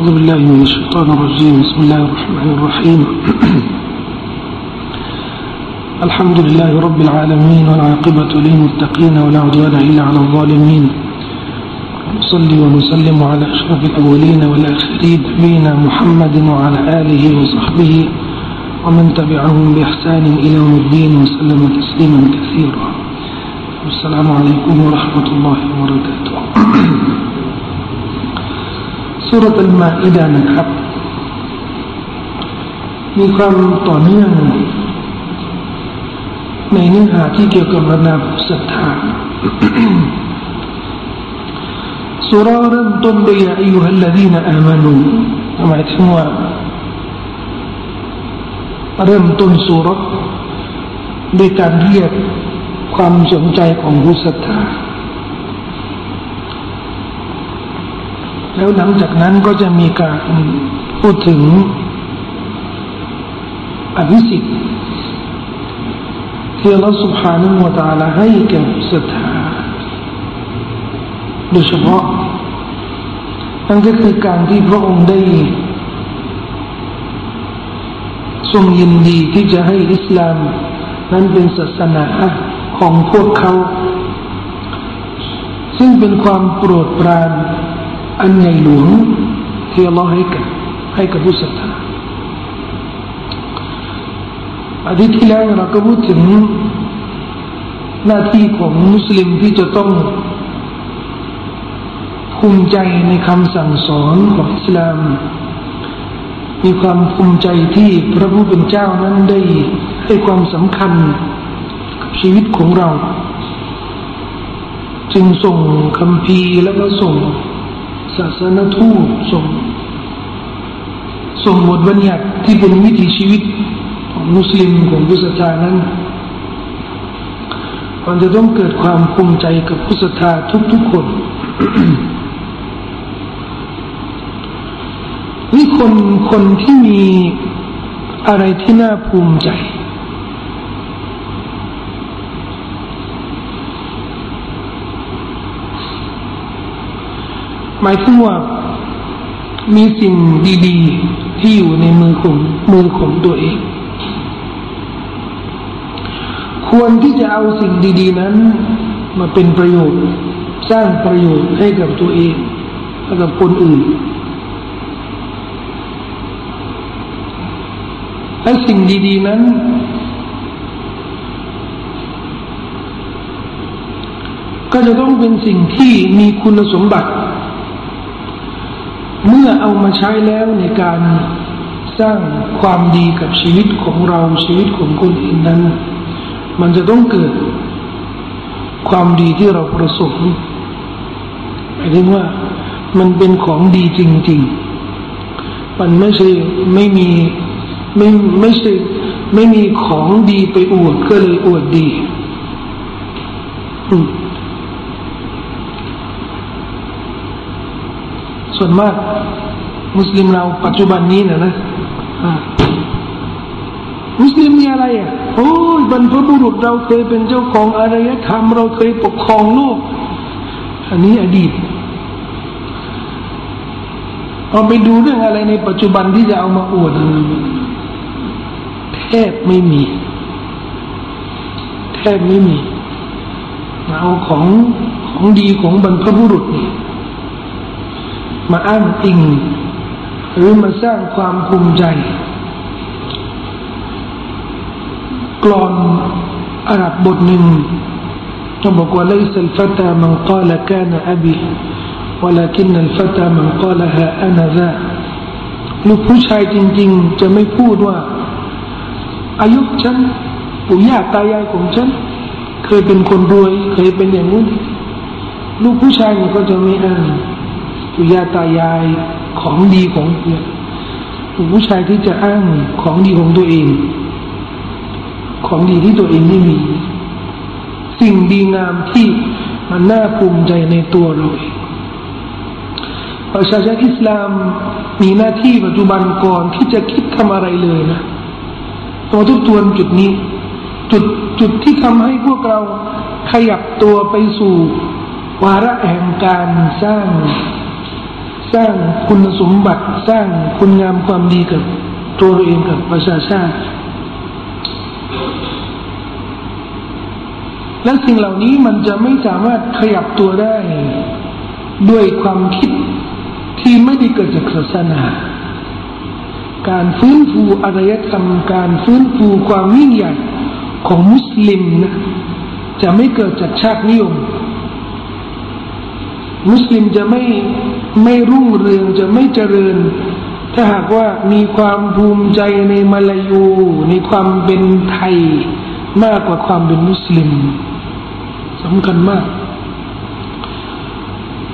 أعوذ بالله من الشيطان الرجيم. بسم الله الرحمن الرحيم. الحمد لله رب العالمين والعاقبة للمتقين ولا عدوان إلا على الظالمين. نصلي ونسلم على أشرف الأولين والآخرين نبينا محمد وعلى آله وصحبه ومن تبعهم بإحسان إلى يوم الدين وسلم تسليما كثيرا. السلام عليكم ورحمة الله وبركاته. สุรตัลมาอิดานะครับ มีความต่อเนื่อง ในเนื้อหาที่เกี่ยวกับระดับศรัทธาสุราเริ่มต้นด้วยอายุฮัลลดีนอามานูหมายถึงว่าเริ่มต้นสุรด้วยการเรียกความสนใจของผู้ศรัทธา แล้วหลังจากนั้นก็จะมีการพูดถึงอภิสิทธิ์ที่เราสุภานุมตาลาให้แก่ศรัทธาโดยเฉพาะนั่นก็คือการที่พระองค์ได้ทรงยินดีที่จะให้อิสลามนั้นเป็นศาสนาของพวกเขา ซึ่งเป็นความโปรดปราน อันใหญ่หลวงที่อัลลอฮ์ให้กับให้กับผู้ศรัทธาอาทิตย์ที่แล้วเราก็พูดถึงหน้าที่ของมุสลิมที่จะต้องภูมิใจในคำสั่งสอนของอิสลาม มีความภูมิใจที่พระผู้เป็นเจ้านั้นได้ให้ความสำคัญกับชีวิตของเรา จึงส่งคำพีแล้วก็ส่ง ศาสนทูตส่งส่งบทบัญญัติที่เป็นวิถีชีวิตของมุสลิมของผู้ศรัทธานั้นมันจะต้องเกิดความภูมิใจกับผู้ศรัทธาทุกๆคนนี่คนคนที่มีอะไรที่น่าภูมิใจ หมายถึงว่ามีสิ่งดีๆ ที่อยู่ในมือของมือของตัวเอง ควรที่จะเอาสิ่งดี ๆ นั้น มาเป็นประโยชน์ สร้างประโยชน์ให้กับตัวเองและกับคนอื่นและสิ่งดี ๆ นั้น ก็จะต้องเป็นสิ่งที่มีคุณสมบัติ เมื่อเอามาใช้แล้วในการสร้างความดีกับชีวิตของเราชีวิตของคนอื่นนั้น มันจะต้องเกิด ความดีที่เราประสงค์หมายถึงว่ามันเป็นของดีจริง ๆ มันไม่ใช่ไม่มีไม่ไม่ใช่ไม่มีของดีไปอวดก็เลยอวดดี อืม ส่วนมาก มุสลิมเราปัจจุบันนี้นะนะมุสลิมมีอะไรอะโอ้ยบรรพบุรุษเราเคยเป็นเจ้าของอารยธรรม เราเคยปกครองโลก อันนี้อดีตเอาไปดูเรื่องอะไรในปัจจุบันที่จะเอามาอวดแทบไม่มี แทบไม่มีเอาของของดีของบรรพบุรุษนี่ มาอ้างอิงหรือมาสร้างความภูมิใจกลอนอาหรับบทหนึ่งต้องบอกว่า ليس الفتى من قال كان أبي ولكن الفتى من قالها أنا ذا ลูกผู้ชายจริง ๆ จะไม่พูดว่า อายุฉันปู่ย่าตายายของฉัน เคยเป็นคนรวย เคยเป็นอย่างนู้นลูกผู้ชายเนี่ยก็จะไม่อ้าง ปู่ย่าตายายของดีของเนี่ยผู้ชายที่จะอ้างของดีของตัวเอง ของดีที่ตัวเองไม่มี สิ่งดีงามที่มันน่าภูมิใจในตัวเราเองประชาชนอิสลามมีหน้าที่ปัจจุบันก่อนที่จะคิดทำอะไรเลยนะต้องทบทวนจุดนี้ จุดจุดที่ทำให้พวกเราขยับตัวไปสู่วาระแห่งการสร้าง สร้างคุณสมบัติสร้างคุณงามความดีกับตัวเราเองกับประชาชาติและสิ่งเหล่านี้มันจะไม่สามารถขยับตัวได้ ด้วยความคิดที่ไม่ได้เกิดจากศาสนา การฟื้นฟูอารยธรรมการฟื้นฟูความยิ่งใหญ่ของมุสลิมนะจะไม่เกิดจากชาตินิยม มุสลิมจะไม่ไม่รุ่งเรืองจะไม่เจริญ ถ้าหากว่ามีความภูมิใจในมาลายู ในความเป็นไทย มากกว่าความเป็นมุสลิมสำคัญมาก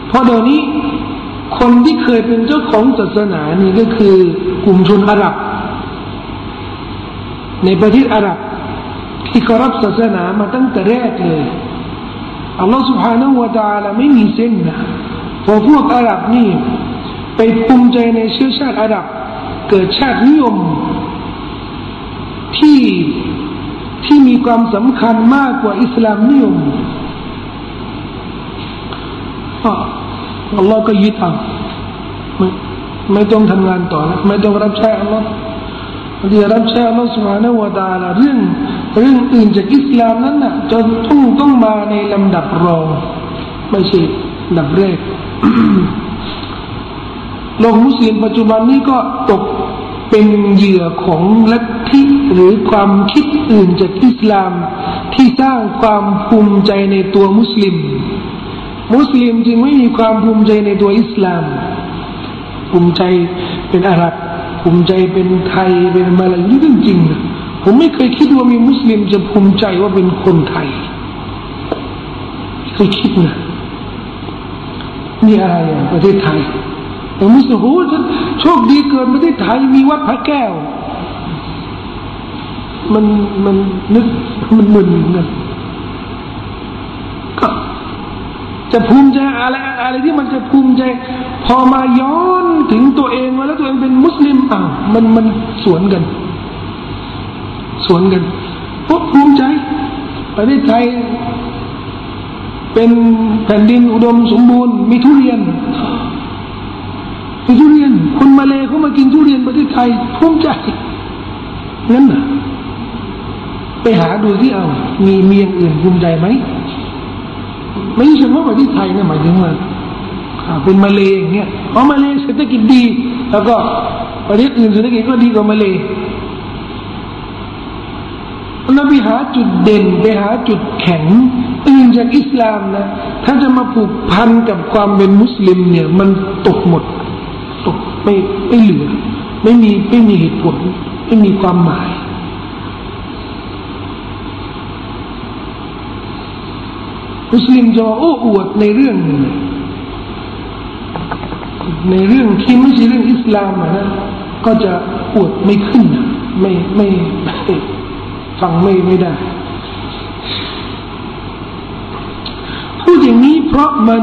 เพราะเดี๋ยวนี้คนที่เคยเป็นเจ้าของศาสนานี่ก็คือกลุ่มชนอาหรับ ในประเทศอาหรับ ที่เขารับศาสนามาตั้งแต่แรกเลย อัลลอฮฺ سبحانه และ تعالى ไม่มีเส้นนะพอพวกอาหรับนี่ไปภูมิใจในเชื้อชาติอาหรับ เกิดชาตินิยม ที่ที่มีความสำคัญมากกว่าอิสลามนิยมอัลลอฮ์ก็ยึดเอาไม่ไม่ต้องทำงานต่อแล้วไม่ต้องรับใช้อัลลอฮ์ ที่รับใช้อัลลอฮ์สุบฮานะวะตาลาเรื่องเรื่องอื่นจากอิสลามนั้นน่ะจะต้องต้องมาในลำดับรองไม่ใช่ลำดับแรกโลกมุสลิมปัจจุบันนี้ก็ตกเป็นเหยื่อของลัทธิหรือความคิดอื่นจากอิสลาม ที่สร้างความภูมิใจในตัวมุสลิม มุสลิมจึงไม่มีความภูมิใจในตัวอิสลาม ภูมิใจเป็นอาหรับ ภูมิใจเป็นไทยเป็นมาลายีจริงๆผมไม่เคยคิดว่ามีมุสลิมจะภูมิใจว่าเป็นคนไทยเคยคิดนะมีอะไรอะประเทศไทยแต่มุสลิมโอ้โชคดีเกิดประเทศไทยมีวัดพระแก้ว มันมันนึกมันมึนกันก็ จะภูมิใจอะไรอะไรที่มันจะภูมิใจ พอมาย้อนถึงตัวเองแล้วตัวเองเป็นมุสลิมอะมันมันสวนกัน สวนกันพวกภูมิใจประเทศไทยเป็นแผ่นดินอุดมสมบูรณ์มีทุเรียนมีทุเรียน คนมาเลเขามากินทุเรียนประเทศไทยภูมิใจงั้นน่ะไปหาดูที่เอา มีเมียงอื่นภูมิใจไหม ไม่ใช่เฉพาะประเทศไทยนะหมายถึงว่าเป็นมาเลอย่างเงี้ยเพราะมาเลเศรษฐกิจดี แล้วก็ประเทศอื่นเศรษฐกิจก็ดีกว่ามาเลเราไปหาจุดเด่นไปหาจุดแข็งอื่นจากอิสลามนะ ถ้าจะมาผูกพันกับความเป็นมุสลิมเนี่ย มันตกหมด ตกไม่ไม่เหลือ ไม่มีไม่มีเหตุผล ไม่มีความหมาย มุสลิมจะโอ้อวดในเรื่อง ในเรื่องที่ไม่ใช่เรื่องอิสลามนะก็จะอวดไม่ขึ้นไม่ไม่ฟังไม่ไม่ได้พูดอย่างนี้เพราะมัน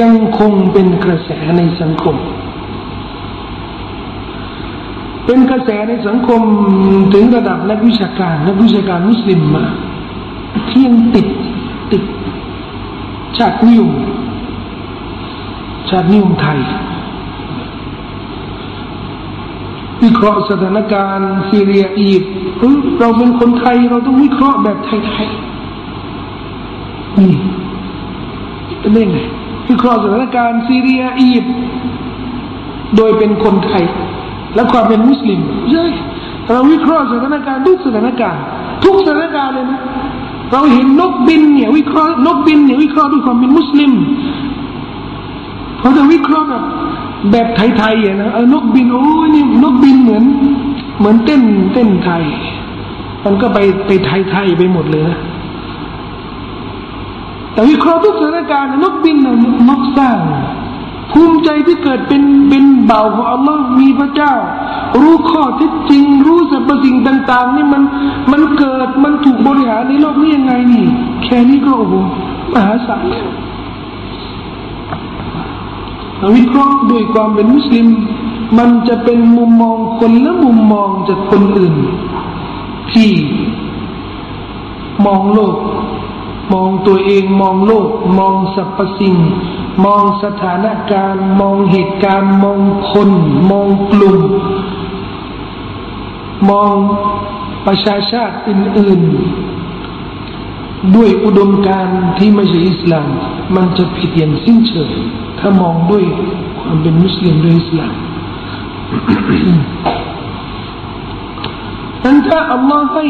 ยังคงเป็นกระแสในสังคม เป็นกระแสในสังคมถึงระดับนักวิชาการ นักวิชาการมุสลิมมาที่ยังติด ชาตินิยมชาตินิยมไทยวิเคราะห์สถานการณ์ซีเรียอียิปต์เราเป็นคนไทยเราต้องวิเคราะห์แบบไทยๆนี่เป็นไงวิเคราะห์สถานการณ์ซีเรียอียิปต์โดยเป็นคนไทย และความเป็นมุสลิมใช่เราวิเคราะห์สถานการณ์ทุกสถานการณ์ทุกสถานการณ์เลยนะ เราเห็นนกบินเนี่ยวิเคราะห์นกบินเนี่ยวิเคราะห์ด้วยความเป็นมุสลิมเพราะจะวิเคราะห์แบบแบบไทยๆอะนะเออนกบินโอ้ยนี่นกบินเหมือน เหมือนเต้นเต้นไทย มันก็ไปไปไทยๆไปหมดเลยนะแต่วิเคราะห์ทุกสถานการณ์นกบินนะนกสร้าง ภูมิใจที่เกิดเป็นเป็นเบาของอัลลอฮ์มีพระเจ้า รู้ข้อเท็จจริง รู้สรรพสิ่งต่าง ๆ นี่มันมันเกิดมันถูกบริหารในโลกนี้ยังไงนี่ แค่นี้ก็โอ้โหมหาศาลวิเคราะห์ด้วยความเป็นมุสลิม มันจะเป็นมุมมองคนและมุมมองจากคนอื่น ที่มองโลก มองตัวเองมองโลก มองสรรพสิ่ง มองสถานการณ์ มองเหตุการณ์ มองคน มองกลุ่ม มองประชาชาติอื่นๆ ด้วยอุดมการณ์ที่ไม่ใช่อิสลาม มันจะผิดอย่างสิ้นเชิงถ้ามองด้วยความเป็นมุสลิมด้วยอิสลามนั้นถ้าอัลลอฮ์ให้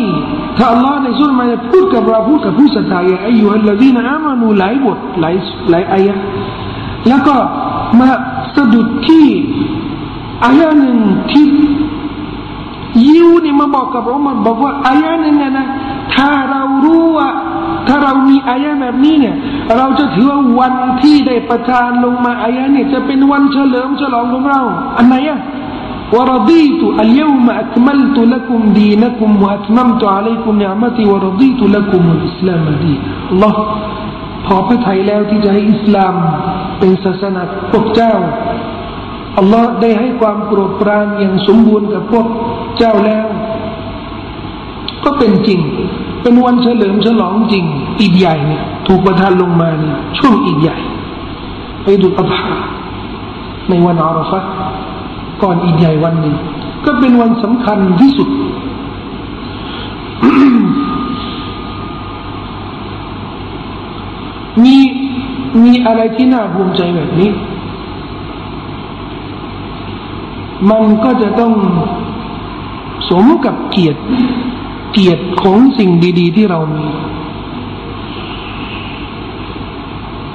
ถ้าอัลลอฮ์ในสุนมาพูดกับเราพูดกับผู้ศรัทธาอย่างอายุฮัลลดีนอามานูหลายบทหลายหลายอายะแล้วก็มาสะดุดที่อายะหนึ่งที่ ยิวนี่มาบอกกับเรามันบอกว่าอายะหนึ่งนะถ้าเรารู้ว่าถ้าเรามีอายะแบบนี้เนี่ย เราจะถือว่าวันที่ได้ประทานลงมาอายะเนี่ยจะเป็นวันเฉลิมฉลองของเรา อันไหนอะ ورضيت اليوم أكملت لكم دينكم وأتممت عليكم نعمتي ورضيت لكم الإسلام دينا الله พอพระทัยแล้วที่จะให้อิสลามเป็นศาสนาพวกเจ้า อัลลอฮ์ได้ให้ความโปรดปรานอย่างสมบูรณ์กับพวกเจ้าแล้ว ก็เป็นจริง เป็นวันเฉลิมฉลองจริง อีกใหญ่เนี่ยถูกประทานลงมาเนี่ยช่วงอีกใหญ่ไปดูอัลฮาในวันอาราฟะก่อนอีกใหญ่วันหนึ่งก็เป็นวันสำคัญที่สุดมีมีอะไรที่น่าภูมิใจแบบนี้ มันก็จะต้องสมกับเกียรติ เกียรติของสิ่งดี ๆ ที่เรามี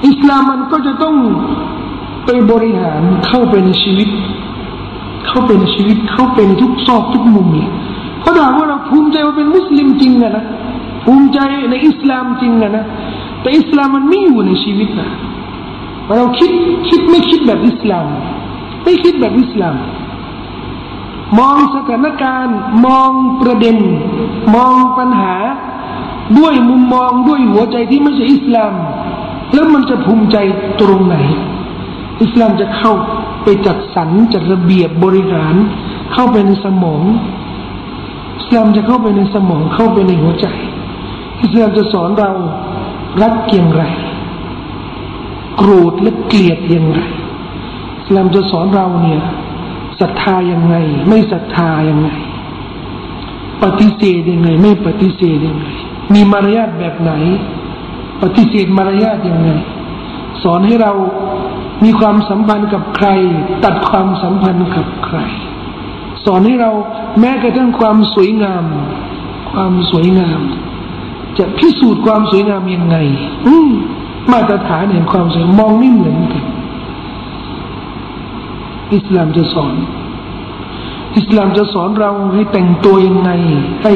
อิสลามมันก็จะต้องไปบริหารเข้าไปในชีวิต เข้าเป็นชีวิตเข้าเป็นทุกซอกทุกมุมเลยเขาถามว่าเราภูมิใจว่าเป็นมุสลิมจริงนะนะภูมิใจในอิสลามจริงนะนะแต่อิสลามมันไม่อยู่ในชีวิตนะเราคิดคิดไม่คิดแบบอิสลาม ไม่คิดแบบอิสลาม มองสถานการณ์ มองประเด็น มองปัญหา ด้วยมุมมองด้วยหัวใจที่ไม่ใช่อิสลาม แล้วมันจะภูมิใจตรงไหน อิสลามจะเข้าไปจัดสรรจัดระเบียบบริหาร เข้าไปในสมองอิสลามจะเข้าไปในสมองเข้าไปในหัวใจ อิสลามจะสอนเรารักเกียงไรโกรธและเกลียดอย่างไรอิสลามจะสอนเราเนี่ย ศรัทธายังไง ไม่ศรัทธายังไง ปฏิเสธยังไง ไม่ปฏิเสธยังไง มีมารยาทแบบไหน ปฏิเสธมารยาทยังไง สอนให้เรามีความสัมพันธ์กับใคร ตัดความสัมพันธ์กับใคร สอนให้เราแม้กระทั่งความสวยงาม ความสวยงาม จะพิสูจน์ความสวยงามยังไง อืมาตรฐานแห่งความสวยมองไม่เหมือนกัน อิสลามจะสอน อิสลามจะสอนเราให้แต่งตัวยังไง ให้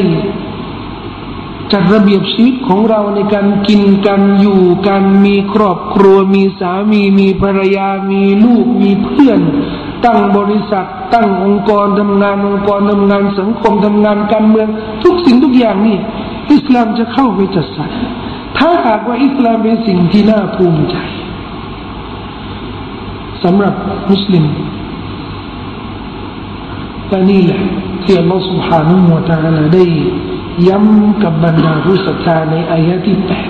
จัดระเบียบชีวิตของเราในการกินกันอยู่กันมีครอบครัว มีสามี มีภรรยา มีลูก มีเพื่อน ตั้งบริษัท ตั้งองค์กรทำงานองค์กรทำงานสังคมทำงานการเมือง ทุกสิ่งทุกอย่างนี่ อิสลามจะเข้าไปจัดสรรถ้าหากว่าอิสลามเป็นสิ่งที่น่าภูมิใจสำหรับมุสลิม นี่แหละที่อัลลอฮฺ سبحانه และ تعالى ได้ย้ำกับบรรดาผู้ศรัทธาในอายะที่แปด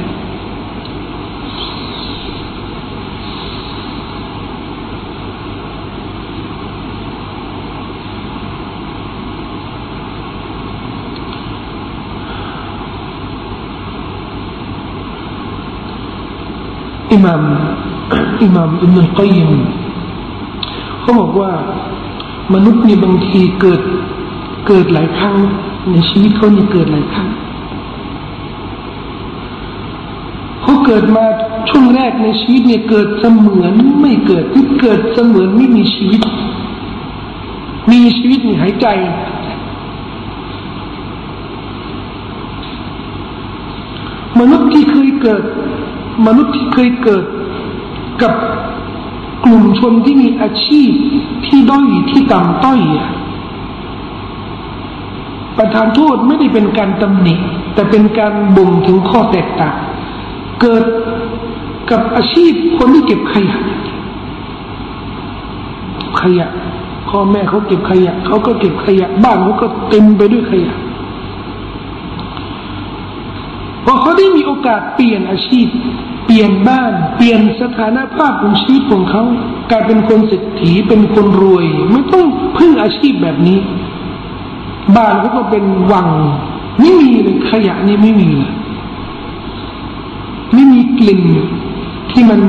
อิมามอิมามอิบนุลกัยมเขาบอกว่า มนุษย์นี่บางทีเกิดเกิดหลายครั้ง ในชีวิตเขานี่เกิดหลายครั้งเขาเกิดมาช่วงแรกในชีวิตเนี่ยเกิดเสมือนไม่เกิดที่เกิดเสมือนไม่มีชีวิต มีชีวิตนี่หายใจ มนุษย์ที่เคยเกิด มนุษย์ที่เคยเกิดกับ กลุ่มชนที่มีอาชีพที่ด้อยที่ต่ำต้อยประทานโทษไม่ได้เป็นการตำหนิ แต่เป็นการบ่งถึงข้อแตกต่างเกิดกับอาชีพคนที่เก็บขยะขยะพ่อแม่เขาเก็บขยะเขาก็เก็บขยะ บ้านเขาก็เต็มไปด้วยขยะ พอเขาได้มีโอกาสเปลี่ยนอาชีพ เปลี่ยนบ้าน เปลี่ยนสถานภาพของชีวิตของเขากลายเป็นคนเศรษฐีเป็นคนรวย ไม่ต้องพึ่งอาชีพแบบนี้ บ้านเขาก็เป็นวังไม่มีเลยขยะนี่ไม่มีเลยไม่มีกลิ่นที่มัน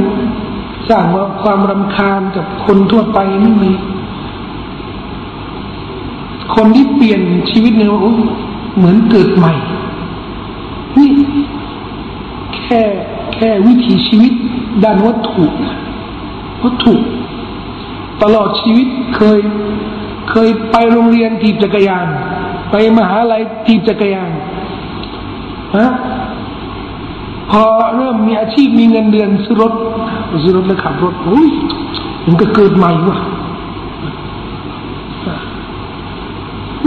สร้างว่าความรำคาญกับคนทั่วไปไม่มีคนที่เปลี่ยนชีวิตเนี่ยเหมือนเกิดใหม่ นี่ แค่แค่วิถีชีวิตด้านวัตถุวัตถุ ตลอดชีวิตเคยเคยไปโรงเรียนถีบจักรยาน ไปมหาลัยถีบจักรยานฮะพอเริ่มมีอาชีพมีเงินเดือนซื้อรถซื้อรถแล้วขับรถโอ้ยมันก็เกิดใหม่ว่ะ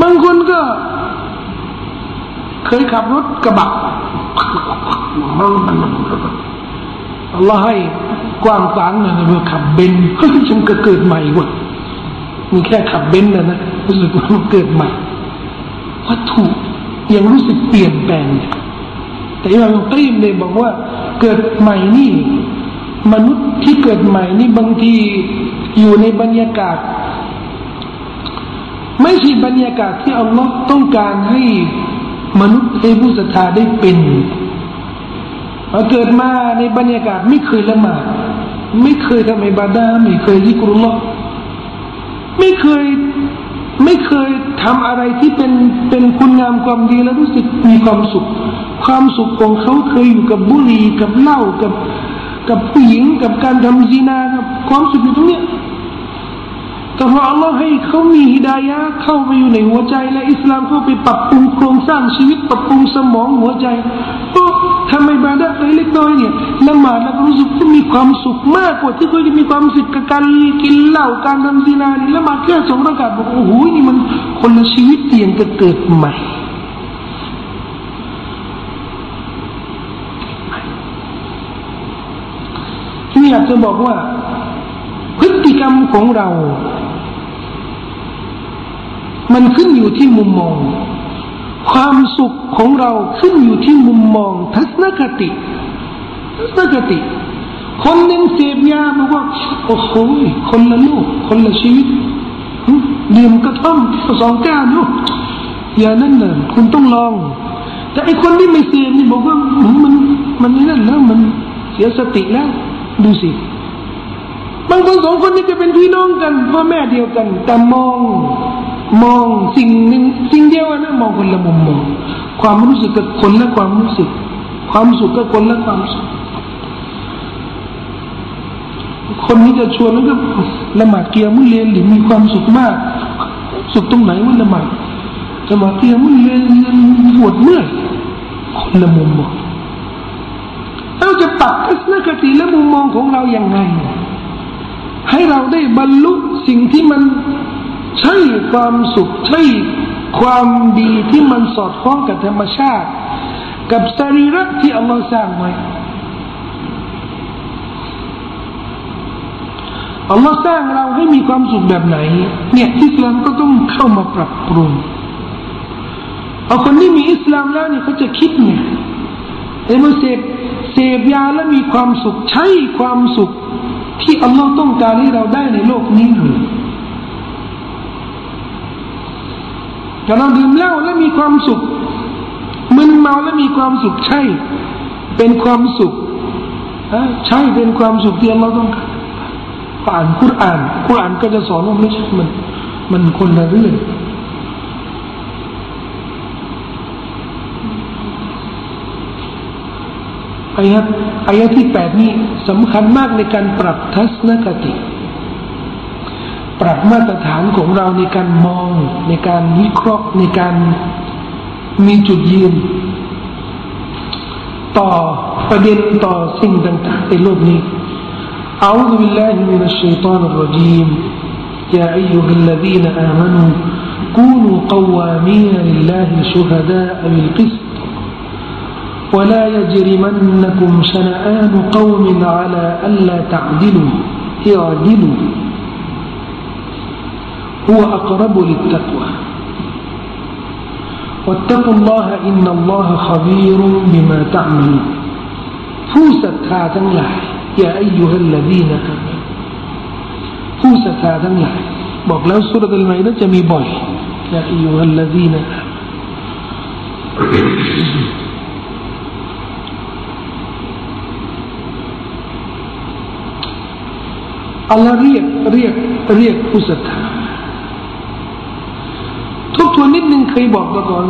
บางคนก็ เคยขับรถกระบะ มันมันอัลลอฮ์ให้กว้างขวางนะเมื่อขับเบนเฮ้ยฉันก็เกิดใหม่วะมีแค่ขับเบนนะนะรู้สึกว่ามันเกิดใหม่วัตถุยังรู้สึกเปลี่ยนแปลงแต่อิมามกีมเนี่ยบอกว่าเกิดใหม่นี่ มนุษย์ที่เกิดใหม่นี่บางทีอยู่ในบรรยากาศ ไม่ใช่บรรยากาศที่อัลลอฮ์ต้องการให้มนุษย์ให้ผู้ศรัทธาได้เป็น เกิดมาในบรรยากาศไม่เคยละหมาดไม่เคยทำอิบาดาไม่เคยยิกรุลลอฮ์ไม่เคยไม่เคยทำอะไรที่เป็นเป็นคุณงามความดีแล้วรู้สึกมีความสุข ความสุขของเขาเคยอยู่กับบุหรี่กับเหล้ากับ กับผู้หญิงกับการทำซีนากับความสุขอยู่ตรงเนี้ย แต่พออัลลอฮ์ให้เขามีฮิดายะเข้าไปอยู่ในหัวใจ และอิสลามเข้าไปปรับปรุงโครงสร้างชีวิตปรับปรุงสมองหัวใจก็ทำไมบาดะเล็กน้อยเนี่ยละหมาดแล้วรู้สึกว่ามีความสุขมากกว่าที่เคยจะมีความสุขกับการกินเหล้าการทำซีนานี่ละหมาดแค่สองระกาศบอกโอ้โหนี่มันคนละชีวิตเตียงจะเกิดใหม่ที่อยากจะบอกว่า พฤติกรรมของเรา มันขึ้นอยู่ที่มุมมอง ความสุขของเราขึ้นอยู่ที่มุมมอง ทัศนคติทัศนคติ คนหนึ่งเสพยาบอกว่าโอ้โหคนละโลกคนละชีวิตดื่มกระท่อมสองแก้วนาะอย่านั่นเลยคุณต้องลอง แต่ไอคนที่ไม่เสพนี่บอกว่ามันมันนี่นั่นแล้วมันเสียสติแล้ว ดูสิบางคนสองคนนี้จะเป็นพี่น้องกันพ่อแม่เดียวกัน แต่มอง มองสิ่งหนึ่งสิ่งเดียวนะมองคนละมุมมองความรู้สึกกับคนละความรู้สึก ความสุขกับคนละความสุขคนนี้จะชวนแล้วก็ละหมาดเกียร์มุเรียนหรือมีความสุขมาก สุขตรงไหนว่าละหมาดละหมาดเกียร์มุเรียนปวดเมื่อยคนละมุมมองเราจะปรับทัศนคติและมุมมองของเราอย่างไงให้เราได้บรรลุสิ่งที่มัน ความสุขใช่ความดีที่มันสอดคล้องกับธรรมชาติ กับสรีระที่อัลลอฮ์สร้างไว้อัลลอฮ์สร้างเราให้มีความสุขแบบไหน เนี่ยอิสลามก็ต้องเข้ามาปรับปรุงเอาคนที่มีอิสลามแล้วเนี่ยเขาจะคิดเนี่ยไอ้มันเสพเสพยาแล้วมีความสุขใช่ความสุขที่อัลลอฮ์ต้องการให้เราได้ในโลกนี้หรือ แต่เราดื่มเหล้าแล้วมีความสุขมึนเมาแล้วมีความสุขใช่ เป็นความสุขใช่เป็นความสุขที่เราต้องการอ่านคุรานคุรานก็จะสอนว่าไม่ใช่มัน มันคนละเรื่องอายะอายะที่แปดนี้สำคัญมากในการปรับทัศนคติ ปรับมาตรฐานของเราในการมองในการวิเคราะห์ในการมีจุดยืน ต่อประเด็นต่อสิ่งต่างๆในโลกนี้ أعوذ بالله من الشيطان الرجيم يا أيها الذين آمنوا كونوا قوامين لله شهداء بالقسط ولا يجرمنكم شنآن قوم على ألا تعدلوا اعدلوا هو أقرب للتقوى واتقوا الله إن الله خبير بما تعملون ผู้ศรัทธาทั้งหลายอย่าอายุฮัลลดีนะผู้ศรัทธาทั้งหลายบอกแล้วสุรษะอัลไมนะจะมีบ่อยอย่าอายุฮัลลดีนะอัลลอฮ์เรียกเรียกเรียกผู้ศรัทธา ทุกทวนนิดนึงเคยบอกมาก่อน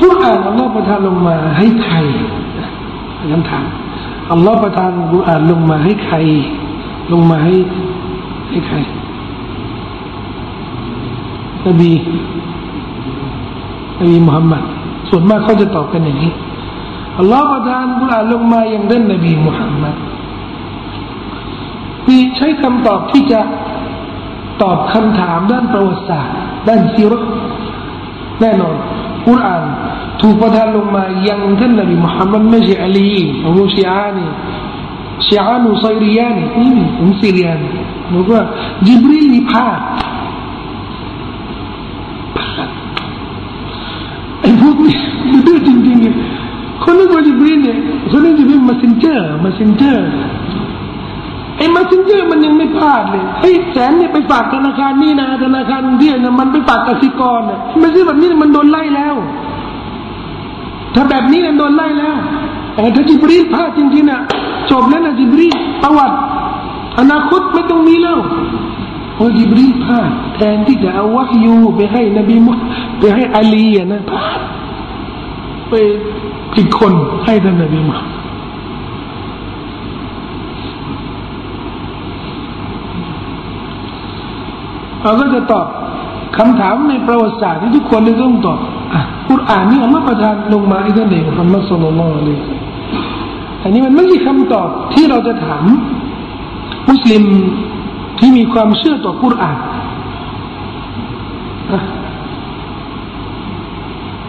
กุรอานอัลลอฮ์ประทานลงมาให้ใครคำถามอัลลอฮ์ประทานกุรอานลงมาให้ใคร ลงมาให้ให้ใครนบีนบีมุฮัมมัดส่วนมากเขาจะตอบกันอย่างนี้อัลลอฮ์ประทานกุรอานลงมาอย่างด้นนบีมุฮัมมัดมีใช้คำตอบที่จะตอบคำถามด้านประวัติศาสตร์ ด้านซีรษแน่นอนกุรอานถูกประทานลงมายังท่านนบีมุฮัมมัดไม่ใช่อาลีของชีอานี่ชีอานุไซรียานี่นี่ผมซีเรียนหรือว่าจิบรีลนี่พาดไอ้พวกนี้มันดื้อจริงๆคนนึกว่าจิบรีลเนี่ยคนนึกจิบรีลมาเซนเจอร์มาเซนเจอร์ ไอ้มาซินเจอร์มันยังไม่พลาดเลยไอ้แสนเนี่ยไปฝากธนาคารนี่นะธนาคารเดียนะมันไปฝากกสิกรน่ะไม่ใช่แบบนี้มันโดนไล่แล้ว ถ้าแบบนี้เนี่ยโดนไล่แล้วแต่ถ้าจิบรีพลาดจริงๆน่ะจบแล้วนะจิบรีประวัติอนาคตไม่ต้องมีแล้วโอ้จิบรีพลาดแทนที่จะเอาวะยูไปให้นบีมุไปให้อาลีนะพลาดไปผิดคนให้ท่านนบีมุฮัม เราก็จะตอบคำถามในประวัติศาสตร์ที่ทุกคนเลยต้องตอบอุรอานนี่อัลลอฮฺประทานลงมาให้ท่านเองมุฮัมมัดสุลลัลเลยอันนี้มันไม่ใช่คำตอบที่เราจะถามมุสลิมที่มีความเชื่อต่อกุรอาน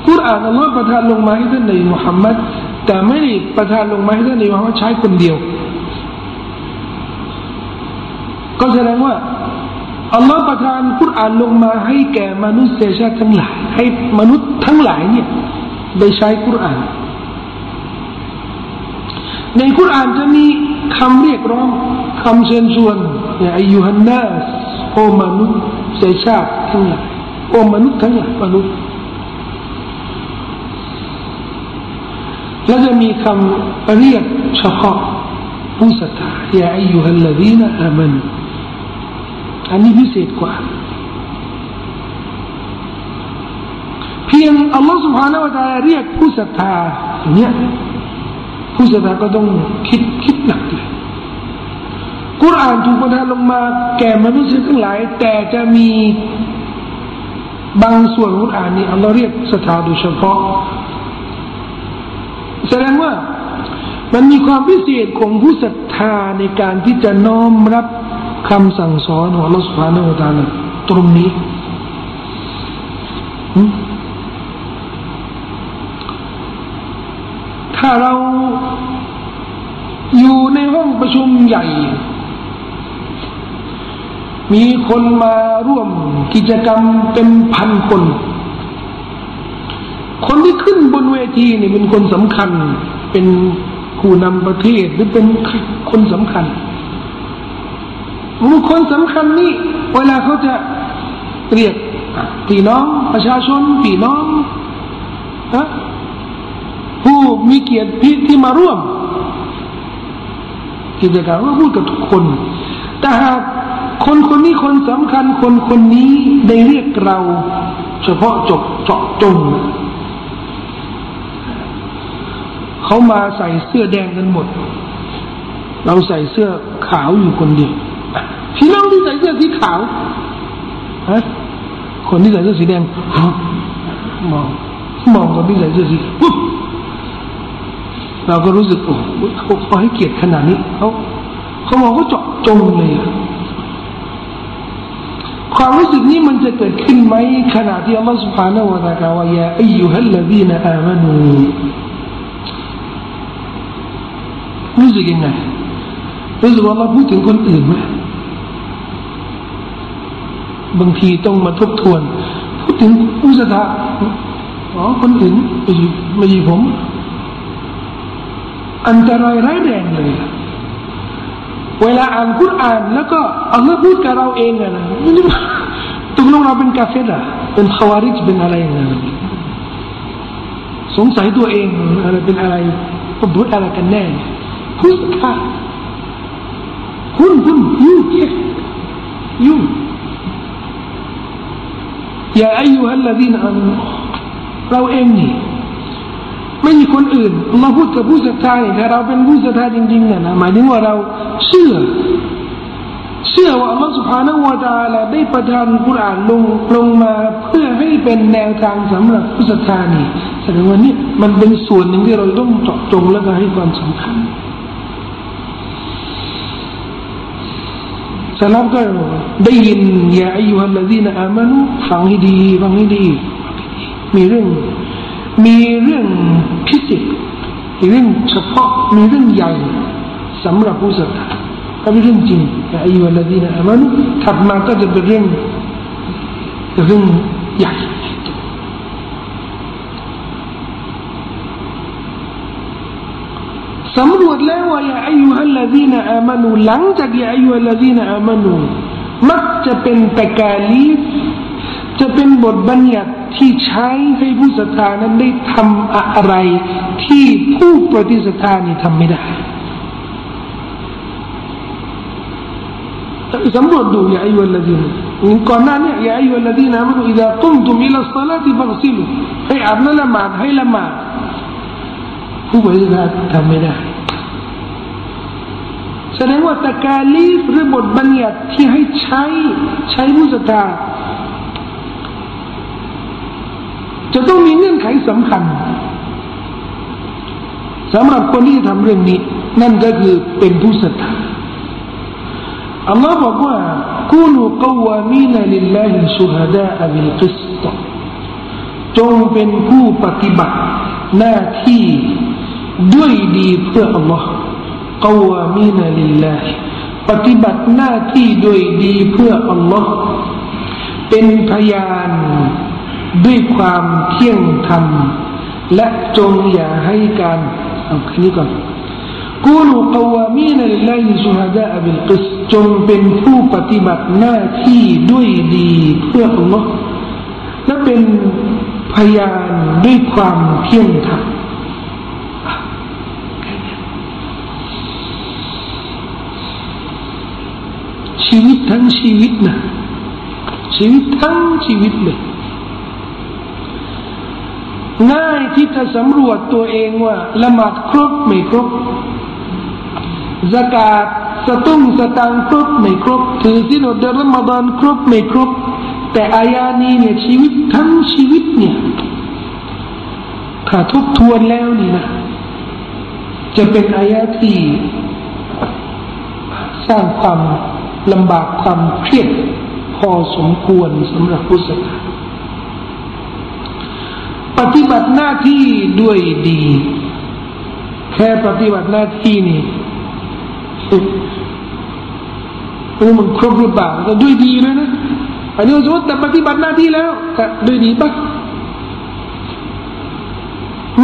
กุรอานอัลลอฮฺประทานลงมาให้ท่านในมุฮัมมัดแต่ไม่ได้ประทานลงมาให้ท่านในมุฮัมมัดใช้คนเดียว ก็แสดงว่า อัลลอฮฺประทานคุรานลงมาให้แก่มนุษยชาติทั้งหลาย ให้มนุษย์ทั้งหลายเนี่ยได้ใช้คุราน ในคุรานจะมีคำเรียกร้องคำเชิญชวนอย่าอายุฮันนาสโอมนุษยชาติทั้งหลายโอมนุษย์ทั้งหลายมนุษย์และจะมีคำเรียกเฉพาะผู้ศรัทธาอย่าอายุฮัลลดีนอามัน อันนี้พิเศษกว่า เพียงอัลลอฮฺสุบฮานาวะตาเรียกผู้ศรัทธาอย่างเนี้ยผู้ศรัทธาก็ต้องคิดคิดหนักเลยกุรอานถูกประทานลงมาแก่มนุษย์ทั้งหลาย แต่จะมีบางส่วนกุรอานนี้อัลลอฮ์เรียกศรัทธาโดยเฉพาะ แสดงว่ามันมีความพิเศษของผู้ศรัทธาในการที่จะน้อมรับ คำสั่งสอนของอัลลอฮฺสุบฮานาอูตาลตรงนี้ถ้าเราอยู่ในห้องประชุมใหญ่ มีคนมาร่วมกิจกรรมเป็นพันคน คนที่ขึ้นบนเวทีนี่เป็นคนสำคัญ เป็นผู้นำประเทศหรือเป็นคนสำคัญ บุคคลสำคัญนี่เวลาเขาจะเรียกพี่น้องประชาชนพี่น้องนะผู้มีเกียรติพิที่มาร่วมกิจกรรมว่าพูดกับทุกคน แต่หากคนคนนี้คนสำคัญคนคนนี้ได้เรียกเรา เฉพาะจบเจาะจงเขามาใส่เสื้อแดงกันหมด เราใส่เสื้อขาวอยู่คนเดียว สีเหลืองที่ใส่เสื้อสีขาวฮะคนที่ใส่เสื้อสีแดงมองมองคนที่ใส่เสื้อสีเราก็รู้สึกโอ้เขาให้เกียรติขนาดนี้เขาเขามองเขาเจาะจงเลยความรู้สึกนี้มันจะเกิดขึ้นไหมขณะที่อัลลอฮฺสุบฮานาวะตะกาวายาอิยูฮัลลดีนอามานูรู้สึกยังไงรู้สึกว่าเราพูดถึงคนอื่นไหม บางทีต้องมาทบทวน พูดถึงผู้ศรัทธาอ๋อคนอื่นไม่ใช่ไม่ใช่ผม อันตรายร้ายแรงเลย เวลาอ่านคุราน แล้วก็อัลลอฮ์พูดกับเราเองอะนะตกลงเราเป็นกาเฟตอะเป็นคาวาริจเป็นอะไรอย่างเงี้ยสงสัยตัวเองอะไรเป็นอะไรก็พูดอะไรกันแน่คุณค่ะคุณคุณยูยูอ ยาอายุฮัลลาดีนอามินเราเองนี่ไม่มีคนอื่นเราพูดกับผู้ศรัทธาเนี่ยถ้าเราเป็นผู้ศรัทธาจริงๆนะนะหมายถึงว่าเราเชื่อ เชื่อว่าอัลลอฮฺสุภฮานาวะตาละได้ประทานกุรอานลงลงมาเพื่อให้เป็นแนวทางสำหรับผู้ศรัทธานี่แสดงว่านี่มันเป็นส่วนหนึ่งที่เราต้องเจาะจงและให้ความสำคัญ สลับก็ได้ยินยาอายุฮัลลดีนอามานุฟังให้ดีฟังให้ดี มีเรื่อง มีเรื่องพิเศษมีเรื่องเฉพาะมีเรื่องใหญ่สำหรับผู้ศรัทธาก็เป็นเรื่องจริงยาอายุฮัลลดีนอามานุถัดมาก็จะเป็นเรื่องเรื่องใหญ่ สำรวจแล้วว่าอย่าอายุฮัลลดีนอามานูหลังจากย่าอายุฮัลลดีนอามานูมักจะเป็นตะกาลีฟจะเป็นบทบัญญัติที่ใช้ให้ผู้ศรัทธานั้นได้ทำอะไร ที่ผู้ปฏิศรัทธานี่ทำไม่ได้สำรวจดูอย่าอายุฮัลลดีนก่อนหน้านี้อย่าอายุฮัลลดีนอามานูอิดะกุมตุมิลสซาลาติฟังซิลุให้อาบน้ำละหมาดให้ละหมาดผู้ปฏิบัติทำไม่ได้ แสดงว่าตะการลีฟหรือบทบัญญัติที่ให้ใช้ใช้มุสตาจะต้องมีเงื่อนไขสำคัญสำหรับคนที่ทำเรื่องนี้ นั่นก็คือเป็นผู้ศรัทธาอัลลอฮ์บอกว่าكونوا قوامين لله شهداء بالقسطจงเป็นผู้ปฏิบัติหน้าที่ด้วยดีเพื่ออัลลอฮ์ قوامين للهปฏิบัติหน้าที่ด้วยดีเพื่ออัลลอฮ์เป็นพยานด้วยความเที่ยงธรรม และจงอย่าให้การเอาแค่นี้ก่อนกูลูกวามีนาลิลลาฮิสุฮดาบิลกิสจงเป็นผู้ปฏิบัติหน้าที่ด้วยดีเพื่ออัลลอฮ์และเป็นพยานด้วยความเที่ยงธรรม ชีวิตทั้งชีวิตนะชีวิตทั้งชีวิตเลยง่ายที่จะสำรวจตัวเองว่าละหมาดครบไม่ครบสกาดสตุ้งสตางครบไม่ครบถือสินอดเดือนรมฎอนครบไม่ครบ แต่อายานี้เนี่ยชีวิตทั้งชีวิตเนี่ยถ้าทบทวนแล้วนี่นะ จะเป็นอายาที่สร้างความ ลำบากความเครียดพอสมควรสำหรับผู้ศรัทธาปฏิบัติหน้าที่ด้วยดี แค่ปฏิบัติหน้าที่นี่เออมันครบหรือเปล่าก็ด้วยดีเลยนะอันนี้สมมติแต่ปฏิบัติหน้าที่แล้วก็ด้วยดีปะ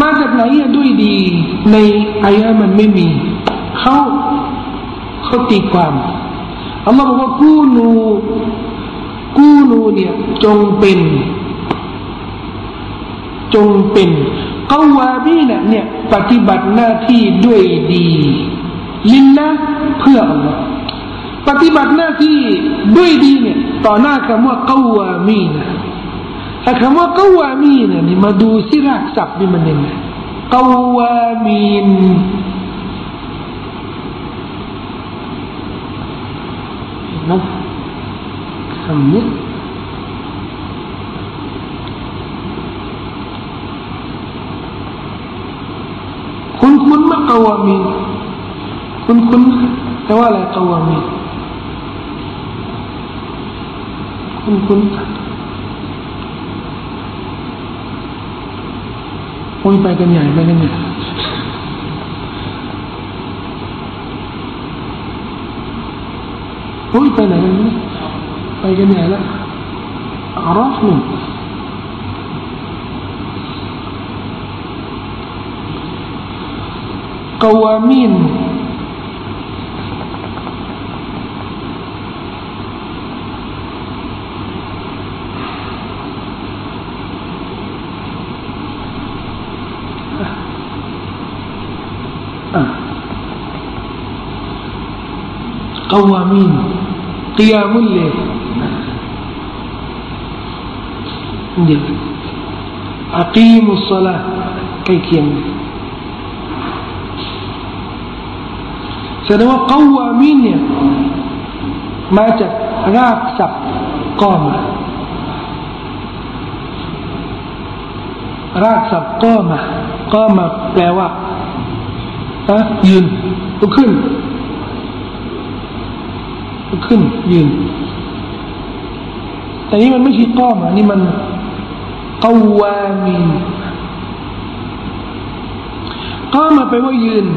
มาจากไหนอะด้วยดี ในอายะมันไม่มีเขาเขาตีความ อัลลอฮ์บอกว่ากูนูกูนูเนี่ยจงเป็น จงเป็นกาวาบีเนี่ยเนี่ยปฏิบัติหน้าที่ด้วยดี ลินนะเพื่ออัลลอฮ์ปฏิบัติหน้าที่ด้วยดีเนี่ยต่อหน้าคำว่ากาวามีนะถ้าคำว่ากาวามีนี่ยนี่มาดูสิรากศัพท์นี่มันยังไงกาวามีน นะคำนี้คุณคุณมากวามีคุณคุณแต่ว่าอะไรกวามีคุณคุณโอ้ยไปกันใหญ่ไปกันใหญ่ โอ้ยไปไหน กิยามุลเลเดี๋ยวอักีมุสลาใกล้เคียงแสดงว่ากวามินเนี่ยมาจากรากศัพท์กอมรากศัพท์กอมาก็มาแปลว่าอะยืนลุกขึ้น ขึ้น ยืน แต่นี่มันไม่ใช่ก้อมนี่มันกวามินก็มาไปว่ายืน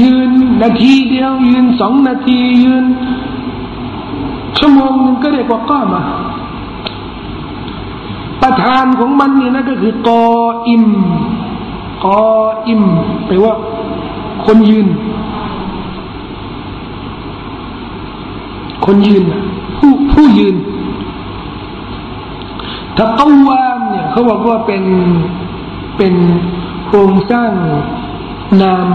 ยืนนาทีเดียว ยืนสองนาที ยืน ชั่วโมงนึงก็เรียกว่าก้อมาประธานของมันนี่นะก็คือกออิมกออิมแปลว่า คนยืน คนยืน ผู้ผู้ยืนถ้าต้วามเนี่ยเขาบอกว่าเป็นเป็นโครงสร้างนาม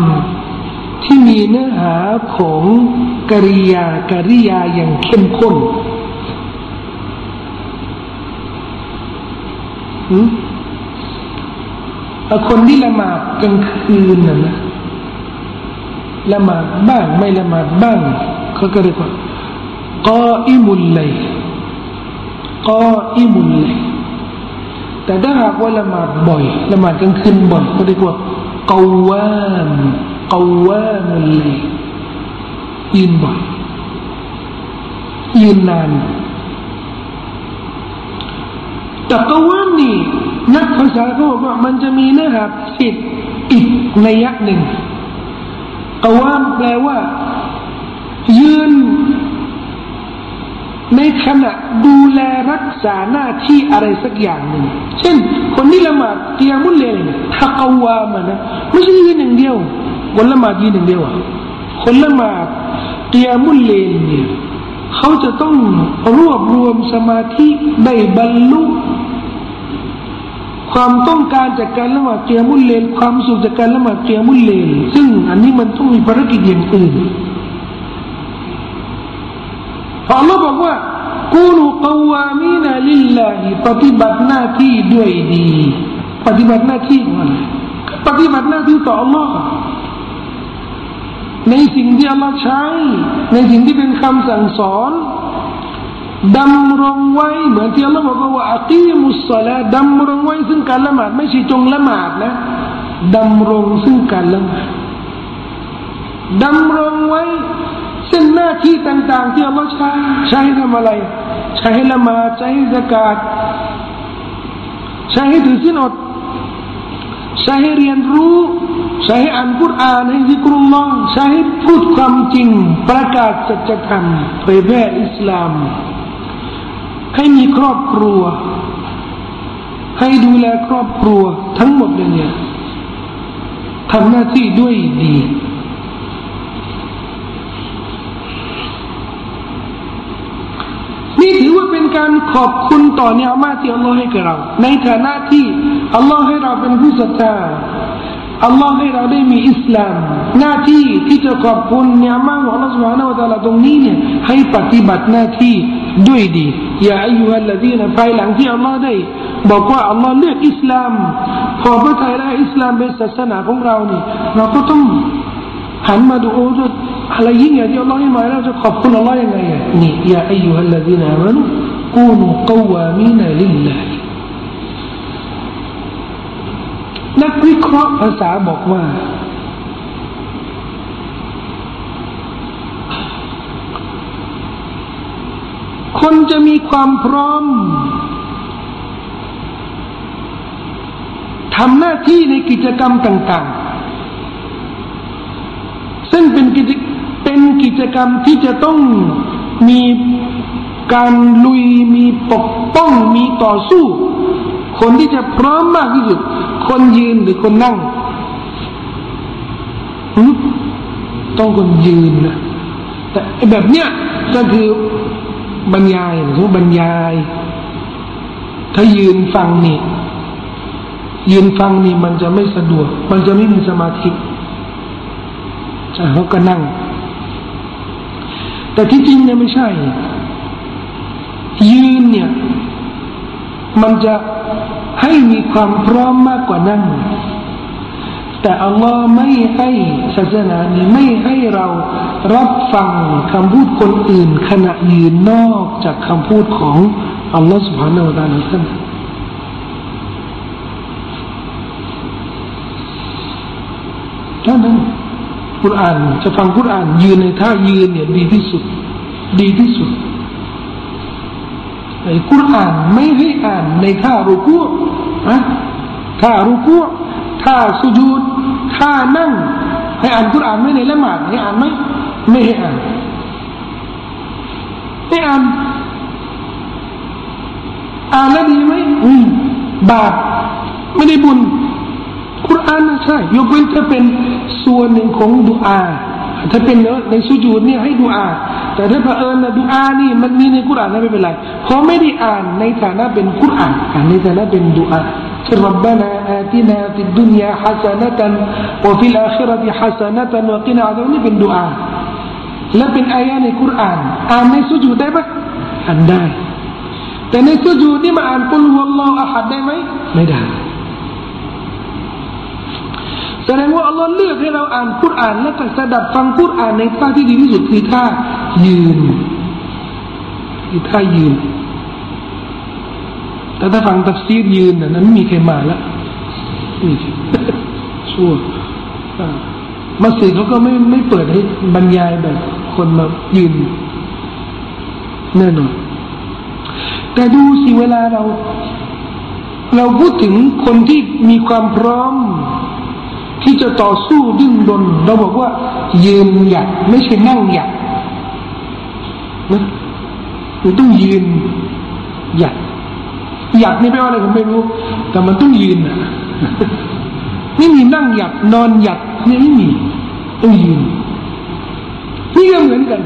ที่มีเนื้อหาของกริยากริยาอย่างเข้มข้นคนที่ละหมาดกลางคืนน่ะนะละหมาดบ้างไม่ละหมาดบ้างเขาก็เรียกว่า กออิมุลเลยกออิมุลเลยแต่ถ้าหากว่าละหมาดบ่อยละหมาดกลางคืนบ่อยเขาเรียกว่ากวามกวามุลเลยยืนบ่อยยืนนานแต่กวามนี่นักภาษาเขาบอกว่ามันจะมีเนื้อหาผิดอีกในยักหนึ่งกวามแปลว่า ยืน ในขณะดูแลรักษาหน้าที่อะไรสักอย่างหนึ่ง เช่น คนที่ละหมาดเตียมุลเลนี่ยถ้ากวามันนะไม่ใช่ยืนหนึ่งเดียวคนละหมาดยืนหนึ่งเดียวอะคนละหมาดเตียมุลเลนเนี่ยเขาจะต้องรวบรวมสมาธิได้บรรลุความต้องการจากการละหมาดเตียมุลเลนความสุขจากการละหมาดเตียมุลเลนซึ่งอันนี้มันต้องมีภารกิจอย่างอื่น พอ Allah บอกว่ากูนูกวามีนาลิลลาฮิปฏิบัติหน้าที่ด้วยดี ปฏิบัติหน้าที่ของอะไรปฏิบัติหน้าที่ต่อ Allah ในสิ่งที่ Allah ใช้ ในสิ่งที่เป็นคำสั่งสอนดำรงไว้เหมือนที่ Allah บอกว่าอักีมุสซาลาดำรงไว้ซึ่งการละหมาดไม่ใช่จงละหมาดนะดำรงซึ่งการละหมาดดำรงไว้ ซึ่งหน้าที่ต่าง ๆ ที่อัลลอฮ์ใช้ใช้ให้ทำอะไร ใช้ให้ละมาใช้ให้สกาดใช้ให้ถือสินอดใช้ให้เรียนรู้ใช้ให้อ่านกุรอานให้ซิกรุลลอฮ์ใช้ให้พูดความจริง ประกาศสัจธรรมเผยแพร่อิสลาม ให้มีครอบครัว ให้ดูแลครอบครัวทั้งหมดเนี่ยทำหน้าที่ด้วยดีนี่ถือว่าเป็น การขอบคุณต่อเนียมาที่อัลลอฮ์ให้กับเรา ในฐานะที่อัลลอฮ์ให้เราเป็นผู้ศรัทธาอัลลอฮ์ให้เราได้มีอิสลาม หน้าที่ที่จะขอบคุณเนียมาของอัลลอฮ์สุบฮานาอัลลอตรงนี้เนี่ยให้ปฏิบัติหน้าที่ด้วยดีอย่าอายุฮัลลดีนะภายหลังที่อัลลอฮ์ได้ บอกว่าอัลลอฮ์เลือกอิสลาม พอพระทัยได้อิสลามเป็นศาสนาของเราเนี่ยเราก็ต้องหันมาดูโอ้อะไรยิ่งใหญ่ที่อัลลอฮ์ให้มาแล้วจะขอบคุณอัลลอฮ์ยังไงนี่อย่าอายุฮัลลดีนะมัน กูนูกวามีนลิลนักวิเคราะห์ภาษาบอกว่า คนจะมีความพร้อมทำหน้าที่ในกิจกรรมต่าง ๆ ซึ่งเป็นกิจเป็นกิจกรรมที่จะต้องมี การลุยมีปกป้องมีต่อสู้ คนที่จะพร้อมมากที่สุด คนยืนหรือคนนั่งต้องคนยืนนะแต่แบบเนี้ยก็คือบรรยายหรือบรรยาย ถ้ายืนฟังนี่ยืนฟังนี่มันจะไม่สะดวก มันจะไม่มีสมาธิใช่เขาก็นั่ง แต่ที่จริงเนี่ยไม่ใช่ ยืนเนี่ย มันจะให้มีความพร้อมมากกว่านั่ง แต่อัลลอฮ์ไม่ให้ศาสนานี้ไม่ให้เรารับฟังคำพูดคนอื่น ขณะยืนนอกจากคำพูดของอัลลอฮ์สุบฮานาอัลลอฮ์ท่านท่านั้นกุรอานจะฟังกุรอานยืนในท่ายืนเนี่ยดีที่สุด ดีที่สุด ในกุรอานไม่ให้อ่านในท่ารุกูอะท่ารุกูท่าสุญูดท่านั่ง ให้อ่านกุรอานไม่ในละหมาดให้อ่านไหมไม่ให้อ่านไม่อ่านอ่านแล้วดีไหมอืมบาปไม่ได้บุญกุรอานนะใช่ยกเว้นถ้าเป็นส่วนหนึ่งของดุอา ถ้าเป็นในสุญูดเนี่ยให้ดุอาแต่ถ้าเผอิญนะดุอานี่มันมีในกุรอานไม่เป็นไรเพราะไม่ได้อ่านในฐานะเป็นกุรอานอ่านในฐานะเป็นดุอา ربنا آتنا في الدنيا حسنة وفي الآخرة حسنة وقنا عذاب นี่เป็นดุอาและเป็นอายะในคุรานอ่านในสุญูดได้ไหมอ่านได้ แต่ในสุญูดนี่มาอ่านกุลวัลลอฮ์อะฮัดได้ไหมไม่ได้ แสดงว่าอัลลอฮ์เลือกให้เราอ่านคุรานและก็สดับฟังคุรานในท่าที่ดีที่สุดคือท่ายืนคือท่ายืน แต่ถ้าฟังตัฟซีรยืนนั้นไม่มีใครมาแล้วชั่วมัสยิดเขาก็ไม่ไม่เปิดให้บรรยายแบบ คนมายืนแน่นอนแต่ดูสิเวลาเรา เราพูดถึงคนที่มีความพร้อม ที่จะต่อสู้ดิ้นรนเราบอกว่า ยืนหยัดไม่ใช่นั่งหยัดนะคือต้องยืนหยัดหยัดนี่แปลว่าอะไรผมไม่รู้ แต่มันต้องยืนอะไม่มีนั่งหยัดนอนหยัดนี่ไม่มีต้องยืนนี่ก็เหมือนกัน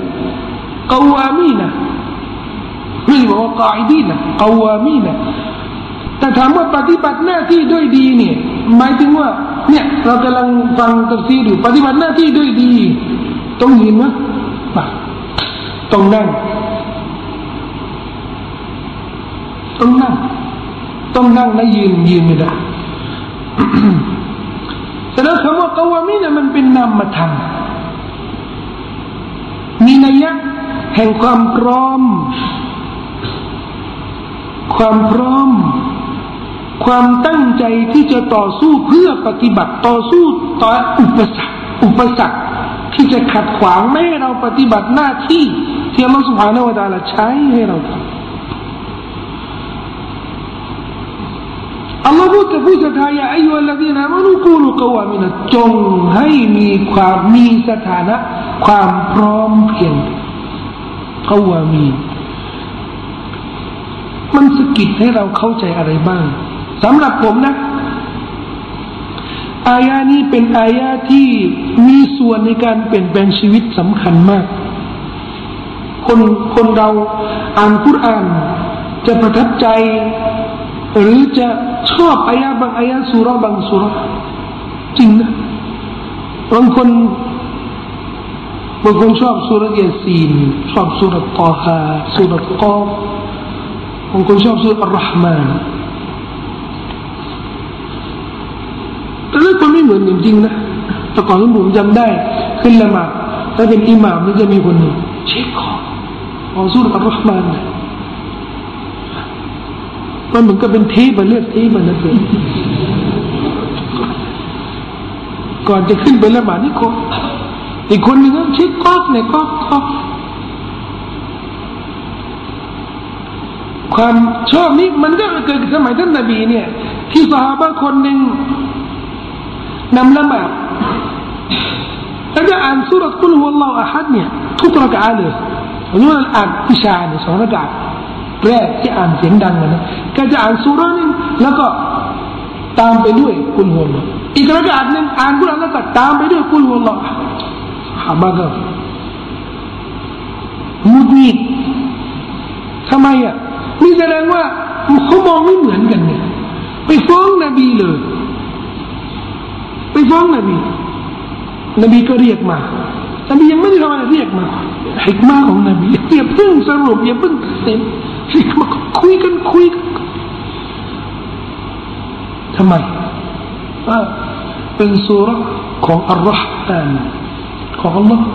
กาวามีนะไม่บอกว่ากาอิดีนะกาวามีนะแต่ถามว่าปฏิบัติหน้าที่ด้วยดีเนี่ยหมายถึงว่า เนี่ย เรากำลังฟังตัฟซีอยู่ปฏิบัติหน้าที่ด้วยดี ต้องยืนไหมต้องนั่ง ต้องนั่ง ต้องนั่งและยืนยืนไม่ได้แต่แล้วคำว่ากวามีเนี่ยมันเป็นนามธรรมมีนัยยะแห่งความพร้อม ความพร้อม ความตั้งใจที่จะต่อสู้เพื่อปฏิบัติต่อสู้ต่ออุปสรรคอุปสรรคที่จะขัดขวางไม่ให้เราปฏิบัติหน้าที่ที่อัลลอฮฺสุบฮานาวะตาลาใช้ให้เราทำอัลลอฮ์พูดกับผู้ศรัทธาอย่าอายุอัลลอฮีนะมานุกูลุกวามินะจงให้มีความมีสถานะ ความพร้อมเพียงกวามี มันสกิดให้เราเข้าใจอะไรบ้าง สำหรับผมนะอายานี้เป็นอายาที่มีส่วนในการเปลี่ยนแปลงชีวิตสำคัญมาก คนคนเราอ่านคุรานจะประทับใจ หรือจะชอบอายะบางอายะสุรบางสุรจริงนะบางคนบางคนชอบสุรยาซีนชอบสุรตอฮาสุรกอบางคนชอบสุรอัลรหมาน แต่ละคนไม่เหมือนกันจริงนะแต่ก่อนที่ผมจำได้ ขึ้นละหมาดถ้าเป็นอิหม่ามมันจะมีคนหนึ่งเช็คคอของสุรอัลรหมานนะมันเหมือนกับเป็นเทปมันเลือดเทปมันนะเพื่อนก่อนจะขึ้นไปละหมาดนี่คนอีกคนนึงก็เช็คกอฟเนี่ยกอฟกอฟความชอบนี้มันก็เกิดสมัยท่านนบีเนี่ย ที่สหายคนหนึ่ง นำละหมาดแล้วจะอ่านสุรกุลฮุลลอฮ์อะฮัดเนี่ยทุกระกาเลยอันนี้อ่านอิชาเนี่ยสองระกาแรกที่อ่านเสียงดังนะก็จะอ่านสุรานึงแล้วก็ตามไปด้วยคุณหัวอีกระกาหนึ่งอ่านกุรอานแล้วก็ตามไปด้วยกุลวะลอฮาบะก็มุดมิดทำไมอะนี่แสดงว่าเขามองไม่เหมือนกันเนี่ยไปฟ้องนบีเลย ไปฟ้องนบีนบีก็เรียกมานบียังไม่ได้ทำอะไรเรียกมาฮิกมาของนบีอย่าเพิ่งสรุปอย่าเพิ่งเต็มฮิกมาคุยกันคุยกันทำไมว่าเป็นสุรของอัลลอฮ์ตานของอัลลอฮ์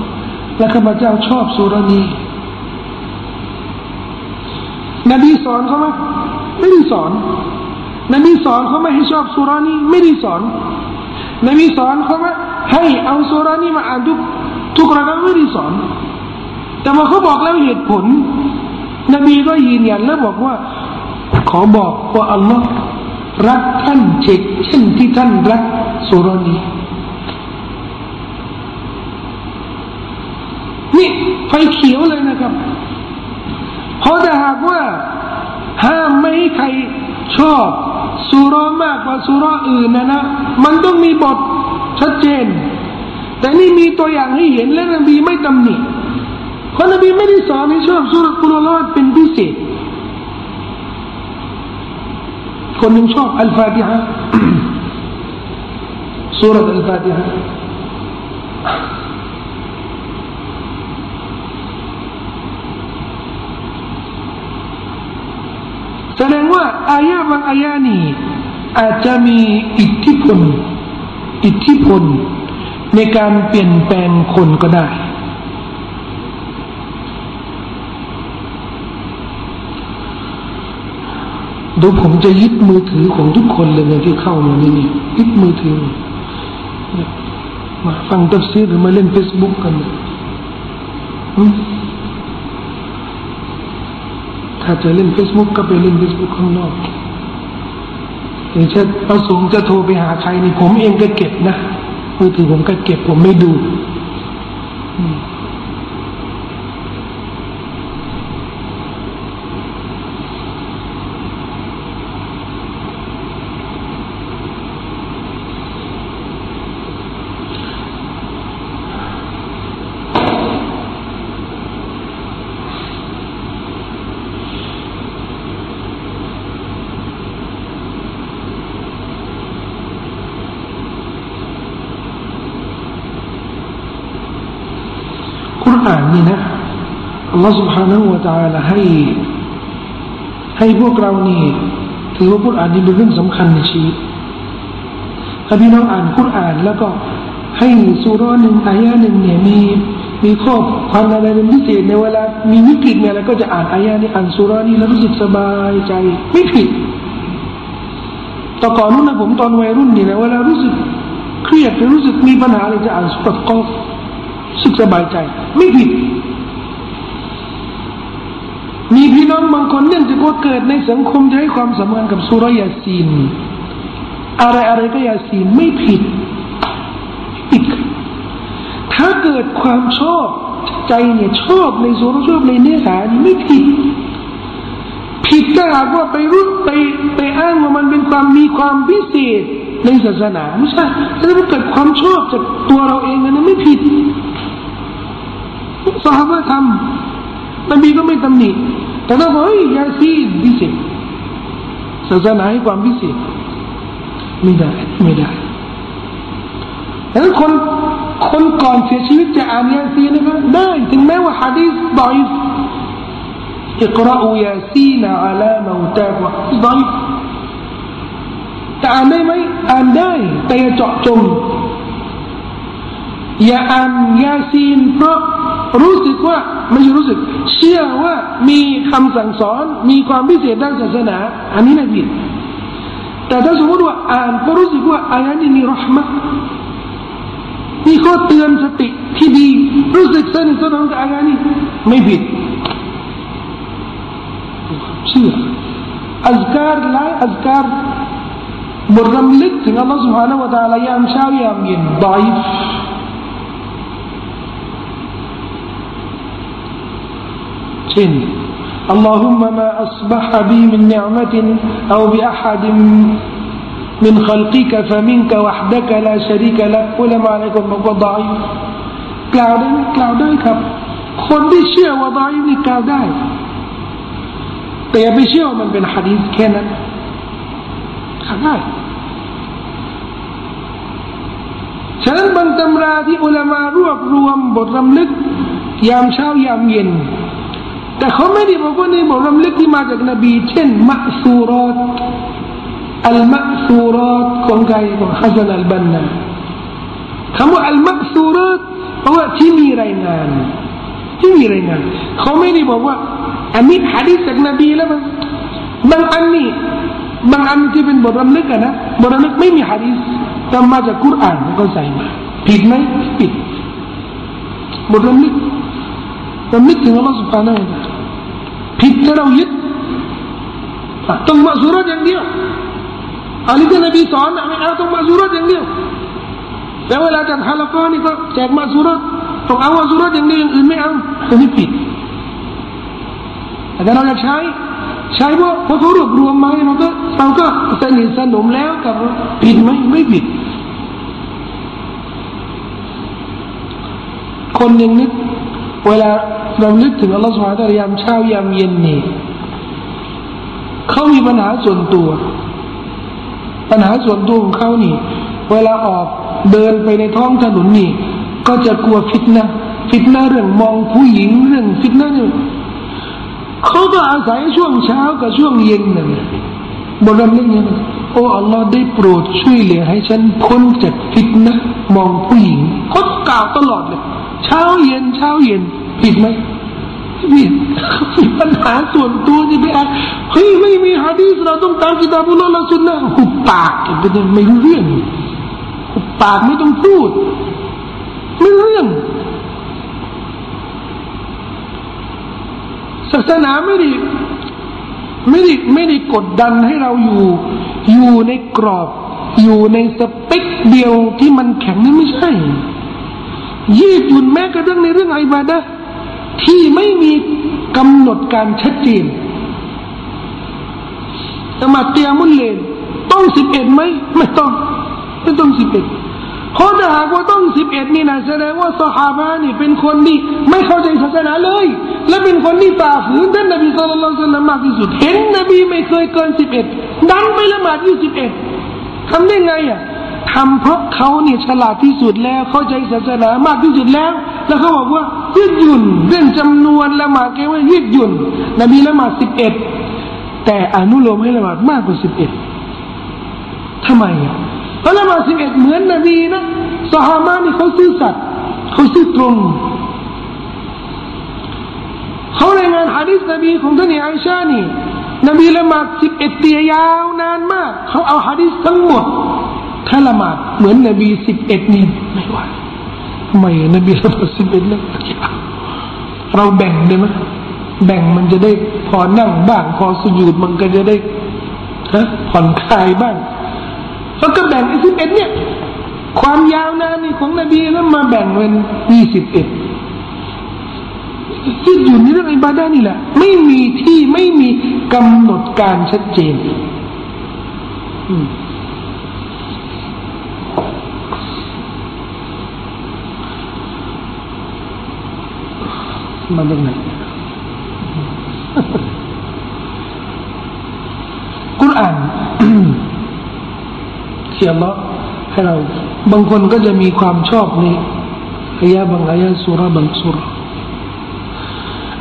และข้าพเจ้าชอบสุรนี้นบีสอนเขาไหมไม่ได้สอน นบีสอนเขาไม่ให้ชอบสุรานี้ไม่ได้สอน นบีสอนเขาไหมให้เอาสุรานี้มาอ่านทุกทุกรากาไม่ได้สอน แต่ว่าเขาบอกแล้วเหตุผล นบีก็ยืนยันแล้วบอกว่า ขอบอกว่าอัลลอฮ์รักท่านเช่นเช่นที่ท่านรักสุรานีนี่ไฟเขียวเลยนะครับ เพราะถ้าหากว่า ห้ามไม่ให้ใครชอบ สุรมากกว่าสุรอื่นนะนะ มันต้องมีบทชัดเจน แต่นี่มีตัวอย่างให้เห็นและนบีไม่ตำหนิเพราะนบีไม่ได้สอนให้ชอบสุรกุลลอดเป็นพิเศษ คนหนึ่งชอบอัลฟาติฮะสุรอัลฟาติฮะ แสดงว่าอายะบางอายะนี้อาจจะมีอิทธิพล อิทธิพล ในการเปลี่ยนแปลงคนก็ได้ ดูผมจะยึดมือถือของทุกคนเลยนะที่เข้ามานี่นี่ยึดมือถือ มาฟังตัฟซีรหรือมาเล่นเฟซบุ๊กกัน ถ้าจะเล่นเฟซบุ๊กก็ไปเล่นเฟซบุ๊กข้างนอกอย่างเช่นประสงค์จะโทรไปหาใครนี่ผมเองก็เก็บนะมือถือผมก็เก็บผมไม่ดูกุร อานนี่นะอัลลอฮฺ سبحانه และ تعالى ให้ ให้พวกเรานี่ถือว่ากุรอานนี่เป็นเรื่องสำคัญในชีวิตถ้าพี่น้องอ่านกุรอาน แล้วก็ให้สุรหนึ่งอายะหนึ่งเนี่ยมีมีข้อความอะไรเป็นพิเศษในเวลา มีวิกฤตเนี่ยแล้วก็จะอ่านอายะนี้อ่านสุรานี้แล้วรู้สึกสบายใจ ไม่ผิดต่อก่อนนู้นนะผมตอนวัยรุ่นนี่นะเวลารู้สึกเครียดหรือรู้สึกมีปัญหาอะไรจะอ่านสุรกอฟ สึกสบายใจ ไม่ผิด มีพี่น้องบางคนเนื่องจากว่าเกิดในสังคมจะให้ความสำคัญกับสุรยาซีน อะไรอะไรก็ยาซีนไม่ผิดผิดถ้าเกิดความชอบใจเนี่ยชอบในสุรชอบในเนื้อหานี่ไม่ผิดผิดถ้าหากว่าไปรู้ไปไปอ้างว่ามันเป็นความมีความพิเศษในศาสนาไม่ใช่แต่ถ้าเกิดความชอบจากตัวเราเองนั้นไม่ผิด สหายทำนบีก็ไม่ตำหนิแต่ถ้าบอกเฮ้ยยาซีนพิเศษศาสนาให้ความพิเศษไม่ได้ไม่ได้ดังนั้นคนคนก่อนเสียชีวิตจะอ่านยาซีนนะครับได้ถึงแม้ว่าฮะดีษดอยอิกราอูยาซีนอาลาเมาตาบะดอยแต่อ่านได้ไหมอ่านได้แต่จะเจาะจง อย่าอ่านยาซีนเพราะรู้สึกว่าไม่ใช่รู้สึก เชื่อว่ามีคำสั่งสอนมีความพิเศษด้านศาสนา อันนี้นะผิดแต่ถ้าสมมติว่าอ่านก็รู้สึกว่าอายะนี้มีรหมะมีข้อเตือนสติที่ดี รู้สึกสนิทสนมกับอายะนี้ไม่ผิดเชื่ออัลกัรไลอัลการบทรำลึกถึงอัลลอฮฺสุบฮานะวะตาลายามเช้ายามเย็นดาย اللهم ما أصبح بي من نعمة أو بأحد من خلقك فمنك وحدك لا شريك لك อุลามะอะไรคนบอกว่าดอยกล่าวได้ไหมกล่าวได้ครับ คนที่เชื่อว่าดอยนี่กล่าวได้ แต่อย่าไปเชื่อว่ามันเป็นฮะดีษแค่นั้นกล่าวได้ฉะนั้นบางตำราที่อุลามารวบรวมบทรำลึก ยามเช้ายามเย็น แต่เขาไม่ได้บอกว่าในบทรำล็กที่มาจากนบีเช่นมักสูรอตอัลมักสูรอตของใครของฮัสซันอัลบันนาคำว่าอัลมักสูรอตเพราะว่าที่มีรายงานที่มีรายงานเขาไม่ได้บอกว่าอันนี้ฮะดีษจากนบีแล้วมันบางอันนี้บางอันที่เป็นบทรำล็กนะบทรำล็กไม่มีฮะดีษแต่มาจากคุรานเขาใส่มาผิดไหมผิดบทรำล็กรำลึกถึงอัลลอฮฺสุบฮานาอัลลอฮฺ ผิดถ้าเรายึดต้องมาสุรษอย่างเดียวอันนี้ก็นบีสอนไม่เอาต้องมาสุรษอย่างเดียวแต่เวลาจัดฮาลากอนี่ก็แจกมาสุรษต้องเอามาสุรษอย่างเดียวอื่นไม่เอาอันนี้ผิดแต่เราจะใช้ใช้เพราพราะเขารวบรวมมาเราก็เราก็สนิทสนมแล้วกับผิดไหมไม่ผิด คนหนึ่งนึก เวลาเรานึกถึงอัลลอฮฺสุบฮานะยามเช้ายามเย็นนี่เขามีปัญหาส่วนตัว ปัญหาส่วนตัวของเขานี่ เวลาออกเดินไปในท้องถนนนี่ ก็จะกลัวฟิตนะฟิตนะเรื่องมองผู้หญิงเรื่องฟิตนะเนี่ยเขาก็อาศัยช่วงเช้ากับช่วงเย็นนั่นบนรำลึกเนี่ยโอ้อัลลอฮ์ได้โปรดช่วยเหลือให้ฉันพ้นจากฟิตนะมองผู้หญิงเขากล่าวตลอดเลย เช้าเย็นเช้าเย็นผิดไหมผิดปัญหาส่วนตัวนี่ไปอ่านเฮ้ยไม่มีฮะดีสเราต้องตามกิตาบุลลอฮ์ละสุนนะหุบปากเป็นไม่รู้เรื่องหุบปากไม่ต้องพูด ไม่รู้เรื่องศาสนาไม่ได้ไม่ได้ไม่ได้กดดันให้เราอยู่ อยู่ในกรอบ อยู่ในสเปคเดียวที่มันแข็งนี่ไม่ใช่ ยืดหยุ่นแม้กระทั่งในเรื่องอิบาดะที่ไม่มีกำหนดการชัดเจนแต่มาเตียมุลเลนต้องสิบเอ็ดไหมไม่ต้องไม่ต้องสิบเอ็ดเพราะถ้าหากว่าต้องสิบเอ็ดนี่นะแสดงว่าสหาบานี่เป็นคนที่ไม่เข้าใจศาสนาเลย และเป็นคนที่ฝ่าฝืนท่านนบีสุลต่านมากที่สุด เห็นนบีไม่เคยเกินสิบเอ็ดดันไปละหมาดยี่สิบเอ็ดทำได้ไงอะ ทำเพราะเขาเนี่ยฉลาดที่สุดแล้วเข้าใจศาสนามากที่สุดแล้ว แล้วเขาบอกว่ายืดหยุ่นเรื่องจำนวนละหมาดแกว่ายืดหยุ่น นบีละหมาดสิบเอ็ดแต่อนุโลมให้ละหมาดมากกว่าสิบเอ็ดทำไมอะเพราะละหมาดสิบเอ็ดเหมือนนบีนะสหามานี่เขาซื่อสัตย์เขาซื่อตรงเขารายงานฮะดิษนบีของท่านอิชานี่นบีละหมาดสิบเอ็ดเตียยาวนานมาก เขาเอาฮะดิษทั้งหมด ถ้าละหมาดเหมือนนบีสิบเอ็ดนี่ไม่ไหวทำไมนบีละหมาดสิบเอ็ดแล้วเราแบ่งได้ไหมแบ่งมันจะได้พอนั่งบ้าง พอสุญูดมันก็จะได้ฮะผ่อนคลายบ้างแล้วก็แบ่งไอ้สิบเอ็ดเนี่ย ความยาวนานนี่ของนบีแล้วมาแบ่งเป็นยี่สิบเอ็ดยืดหยุ่นในเรื่องอิบาดานี่แหละ ไม่มีที่ไม่มีกำหนดการชัดเจน อืม มาจากไหนกุรอานที่อัลอให้เรา บางคนก็จะมีความชอบในอายะบางอายะสุราบางสุรา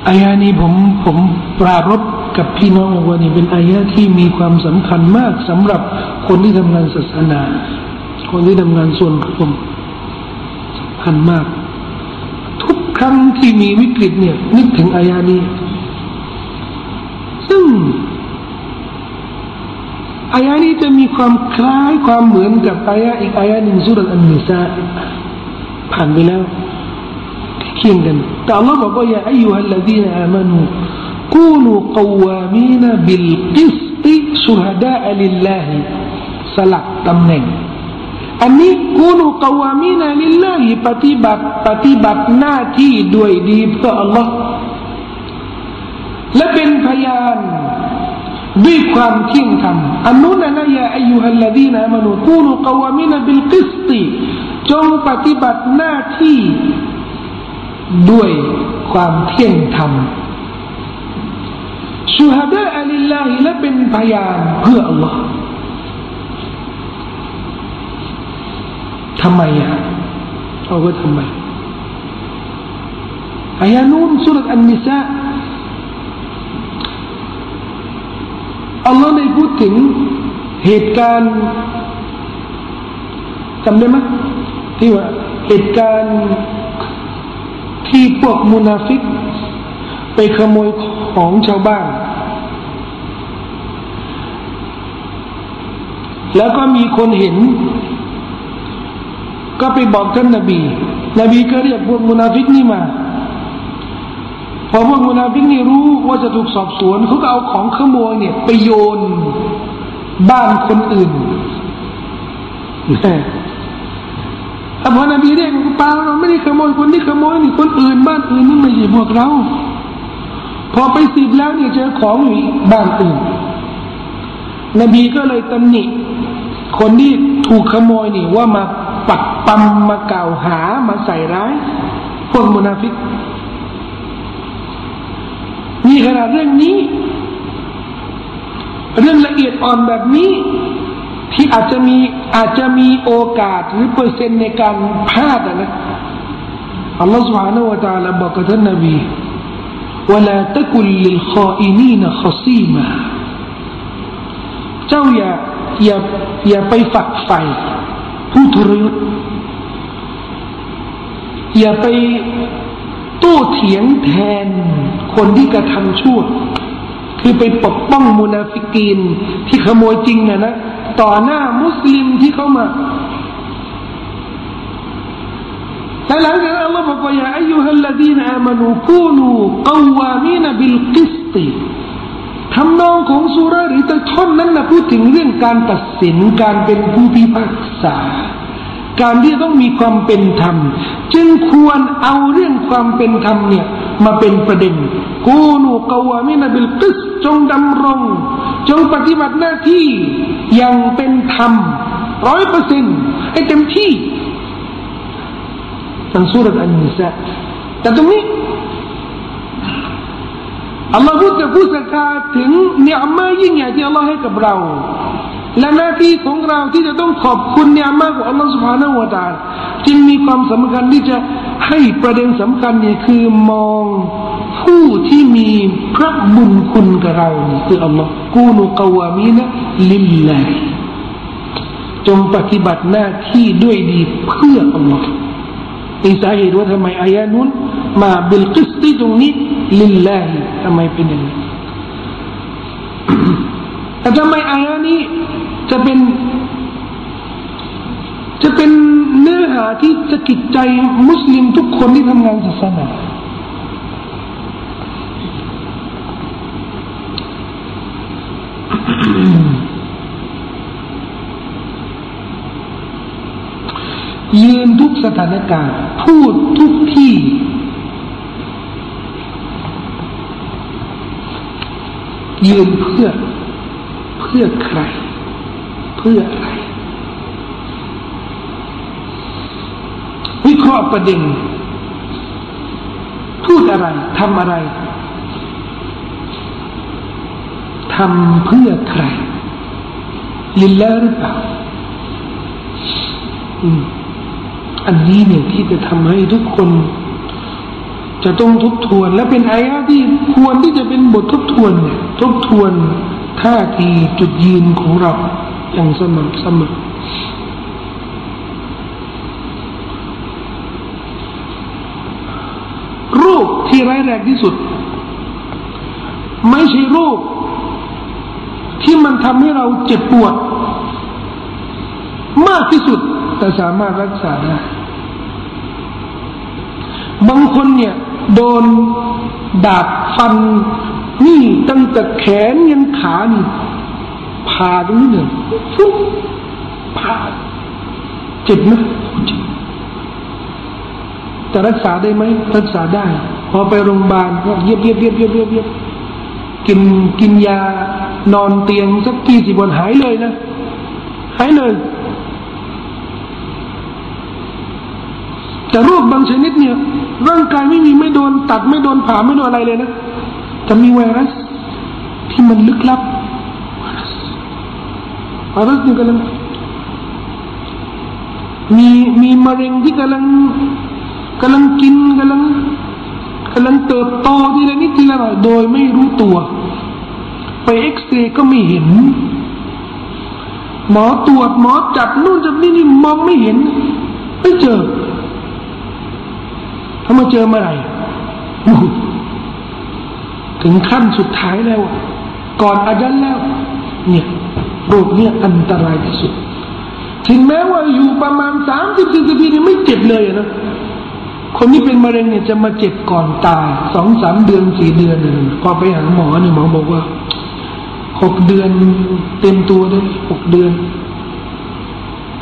อายะนี้ผมผมปรารบกับพี่น้องว่านี่เป็นอายะที่มีความสำคัญมากสำหรับคนที่ทำงานศาสนา คนที่ทำงานส่วนรวมสำคัญมาก ครั้งที่มีวิกฤตเนี่ย นึกถึงอายานี้ ซึ่งอายานี้จะมีความคล้ายความเหมือนกับอายาอีกอายาหนึ่งสุรอันนิสาผ่านไปแล้วเคียงกันแต่ อัลลอฮ์ บอกว่าอย่าอายุฮัลลดีนอามานูกูนูกวามีนบิลกิสติชุฮดาอัลิลลาฮิสลักตำแหน่ง อันนี้ كونوا قوامين لله ปฏิบัติปฏิบัติหน้าที่ด้วยดีเพื่ออัลลอฮ์และเป็นพยานด้วยความเที่ยงธรรมอันนู้นนะ يا أيها الذين آمنوا كونوا قوامين بالقسطจงปฏิบัติหน้าที่ด้วยความเที่ยงธรรมชูฮดาอัลลอฮิและเป็นพยานเพื่ออัลลอฮ์ ทำไมอะเอาก็ทำไมอายานูนสุรอันนิสาอัลลอฮ์ได้พูดถึงเหตุการณ์จำได้ไหมที่ว่าเหตุการณ์ที่พวกมุนาฟิก ไปขโมยของชาวบ้าน แล้วก็มีคนเห็น ก็ไปบอกท่านนบี นบีก็เรียกพวกมุนาฟิกนี่มา พอพวกมุนาฟิกนี่รู้ว่าจะถูกสอบสวนเขาก็เอาของขโมยเนี่ย ไปโยนบ้านคนอื่นนะแต่พอนบีเรียกปาเราไม่ได้ขโมยคนที่ขโมยนี่คนอื่น บ้านอื่นนี่ไม่ใช่พวกเรา พอไปสืบแล้วเนี่ยเจอของอยู่บ้านอื่น นบีก็เลยตำหนิคนที่ถูกขโมยนี่ว่ามา ปักปั๊มมาก่าหามาใส่ร้าย พวกมุนาฟิกนี่ขนาดเรื่องนี้ เรื่องละเอียดอ่อนแบบนี้ ที่อาจจะมีอาจจะมีโอกาสหรือเปอร์เซ็นต์ในการพลาดนะอัลลอฮฺสุบฮานะวะตาลาบอกกับท่านนบีว่าละตะกุลลิลขออินีนขอซีมาเจ้าอย่าอย่าอย่าไปฝักใฝ่ ผู้ทรยศอย่าไปโต้เถียงแทนคนที่กระทำชั่ว คือไปปกป้องมุนาฟิกีนที่ขโมยจริงนะนะต่อหน้ามุสลิมที่เข้ามาและหลังจากนั้นอัลลอฮฺบอกว่าيا أيها الذين آمنوا كونوا قوامين بالقسط ทำนองของซูเราะฮฺหรือท่อนนั้นนะพูดถึงเรื่องการตัดสินการเป็นผู้พิพากษา การที่ต้องมีความเป็นธรรม จึงควรเอาเรื่องความเป็นธรรมเนี่ยมาเป็นประเด็น กูนูกวามินาบิลกิสจงดำรง จงปฏิบัติหน้าที่อย่างเป็นธรรมร้อยเปอร์เซ็นต์ให้เต็มที่ทั้งสุรอันนิสาแต่ตรงนี้ อัลลอฮฺพูดกับผู้ศรัทธาถึงเนื้อมายิ่งใหญ่ที่อัลลอฮฺให้กับเรา และหน้าที่ของเราที่จะต้องขอบคุณเนี่ยมากกว่าอัลลอฮฺ سبحانه وتعالى จึงมีความสำคัญที่จะให้ประเด็นสำคัญนี่คือมองผู้ที่มีพระบุญคุณกับเราคืออัลลอฮ์ كونوا قوامين لله จงปฏิบัติหน้าที่ด้วยดีเพื่ออัลลอฮ์ อีกสาเหตุว่าทำไมอายะนุนมาบิลกิสติตรงนี้ลิลลาฮิทำไมเป็นอย่างนี้แต่ทำไมอายะนี้จะเป็น จะเป็นเนื้อหาที่จะกิจใจมุสลิมทุกคนที่ทำงานศาสนา ยืนทุกสถานการณ์ พูดทุกที่ ยืนเพื่อเพื่อใคร เพื่ออะไรวิเคราะห์ประเด็น พูดอะไรทำอะไรทำเพื่อใครลิลลาหรือเปล่าอั อันนี้เนี่ยที่จะทำให้ทุกคน จะต้องทบทวน และเป็นอายะที่ควรที่จะเป็นบททบทวนเนี่ยทบทวนท่าทีจุดยืนของเราอย่างสม่ำเสมอโรคที่ร้ายแรงที่สุด ไม่ใช่โรคที่มันทำให้เราเจ็บปวด มากที่สุดแต่สามารถรักษาได้ บางคนเนี่ย โดนดาบฟันนี่ตั้งแต่แขนยันขานี่ผ่าตรงนี้เนี่ยฟุ๊บผ่าเจ็บไหมเจ็บแต่รักษาได้ไหมรักษาได้ พอไปโรงพยาบาลก็เย็บเย็บเย็บเย็บเย็บเย็บกินกินยานอนเตียงสักกี่สิบวันหายเลยนะหายเลยแต่โรคบางชนิดเนี่ย ร่างกายไม่มีไม่โดนตัดไม่โดนผ่าไม่โดนอะไรเลยนะแต่มีไวรัส ที่มันลึกลับไวรัสไวรัสนี่กำลังมีมีมะเร็งที่กำลังกำลังกินกำลังกำลังเติบโตทีละนิดทีละหน่อยโดยไม่รู้ตัว ไปเอ็กซเรย์ก็ไม่เห็น หมอตรวจหมอจับนู่นจับนี่นี่มองไม่เห็น ไม่เจอ ถ้ามาเจอเมื่อไหร่ถึงขั้นสุดท้ายแล้ว ก่อนอาจารย์แล้ว เนี่ยโรคเนี่ยอันตรายที่สุด ถึงแม้ว่าอยู่ประมาณสามสิบสี่สิบปีนี่ไม่เจ็บเลยนะ คนที่เป็นมะเร็งเนี่ยจะมาเจ็บก่อนตายสองสามเดือนสี่เดือนพอไปหาหมอเนี่ยหมอบอกว่าหกเดือนเต็มตัวเลยหกเดือน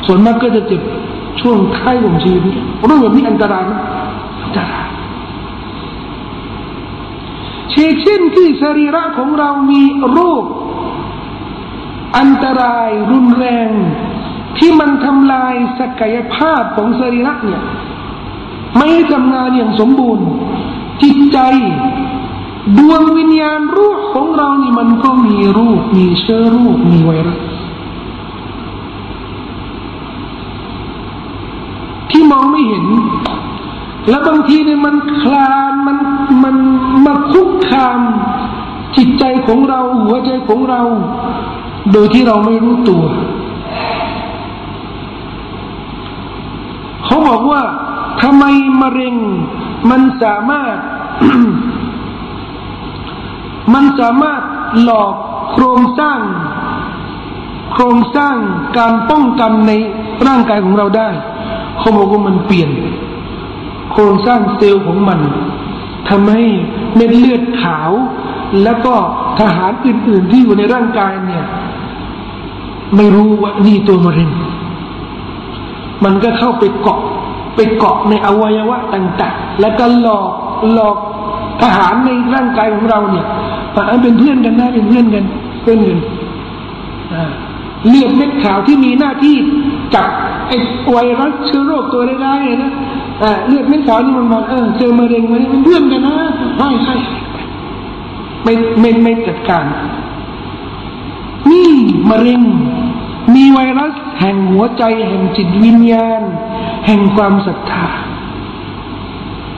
ส่วนมากก็จะเจ็บช่วงท้ายของชีวิตเรื่องแบบนี้อันตรายไหมอัน ตาเช่เช่นที่สรีระของเรามีโรค อันตรายรุนแรง ที่มันทำลายศักยภาพของสรีระเนี่ยไม่ทำงานอย่างสมบูรณ์ จิตใจดวงวิญญาณรูปของเรานี่มันก็มีรูป มีเชื้อรูป มีไวรัสที่มองไม่เห็น แล้วบางทีเนี่ยมันคลานมันมันมาคุกคาม จิตใจของเรา หัวใจของเรา โดยที่เราไม่รู้ตัว เขาบอกว่าทำไมมะเร็ง มันสามารถ มันสามารถหลอกโครงสร้าง โครงสร้างการป้องกันในร่างกายของเราได้เขาบอกว่ามันเปลี่ยน โครงสร้างเซลล์ของมันทำให้เม็ดเลือดขาว แล้วก็ทหารอื่น ๆ ที่อยู่ในร่างกายเนี่ย ไม่รู้ว่านี่ตัวมะเร็งมันก็เข้าไปเกาะไปเกาะในอวัยวะต่าง ๆ แล้วก็หลอกหลอกทหารในร่างกายของเราเนี่ยว่าเป็นเพื่อนกันนะเป็นเพื่อนกันเพื่อนกันเลือดเม็ดขาวที่มีหน้าที่จับไอ้ไวรัสเชื้อโรคตัวร้ายๆนะ เลือดเม็ดขาวนี่มันมาเออเจอมะเร็งมันเป็นเพื่อนกันนะไม่ใช่ไม่ไม่ไม่จัดการ นี่มะเร็ง มีไวรัสแห่งหัวใจ แห่งจิตวิญญาณ แห่งความศรัทธา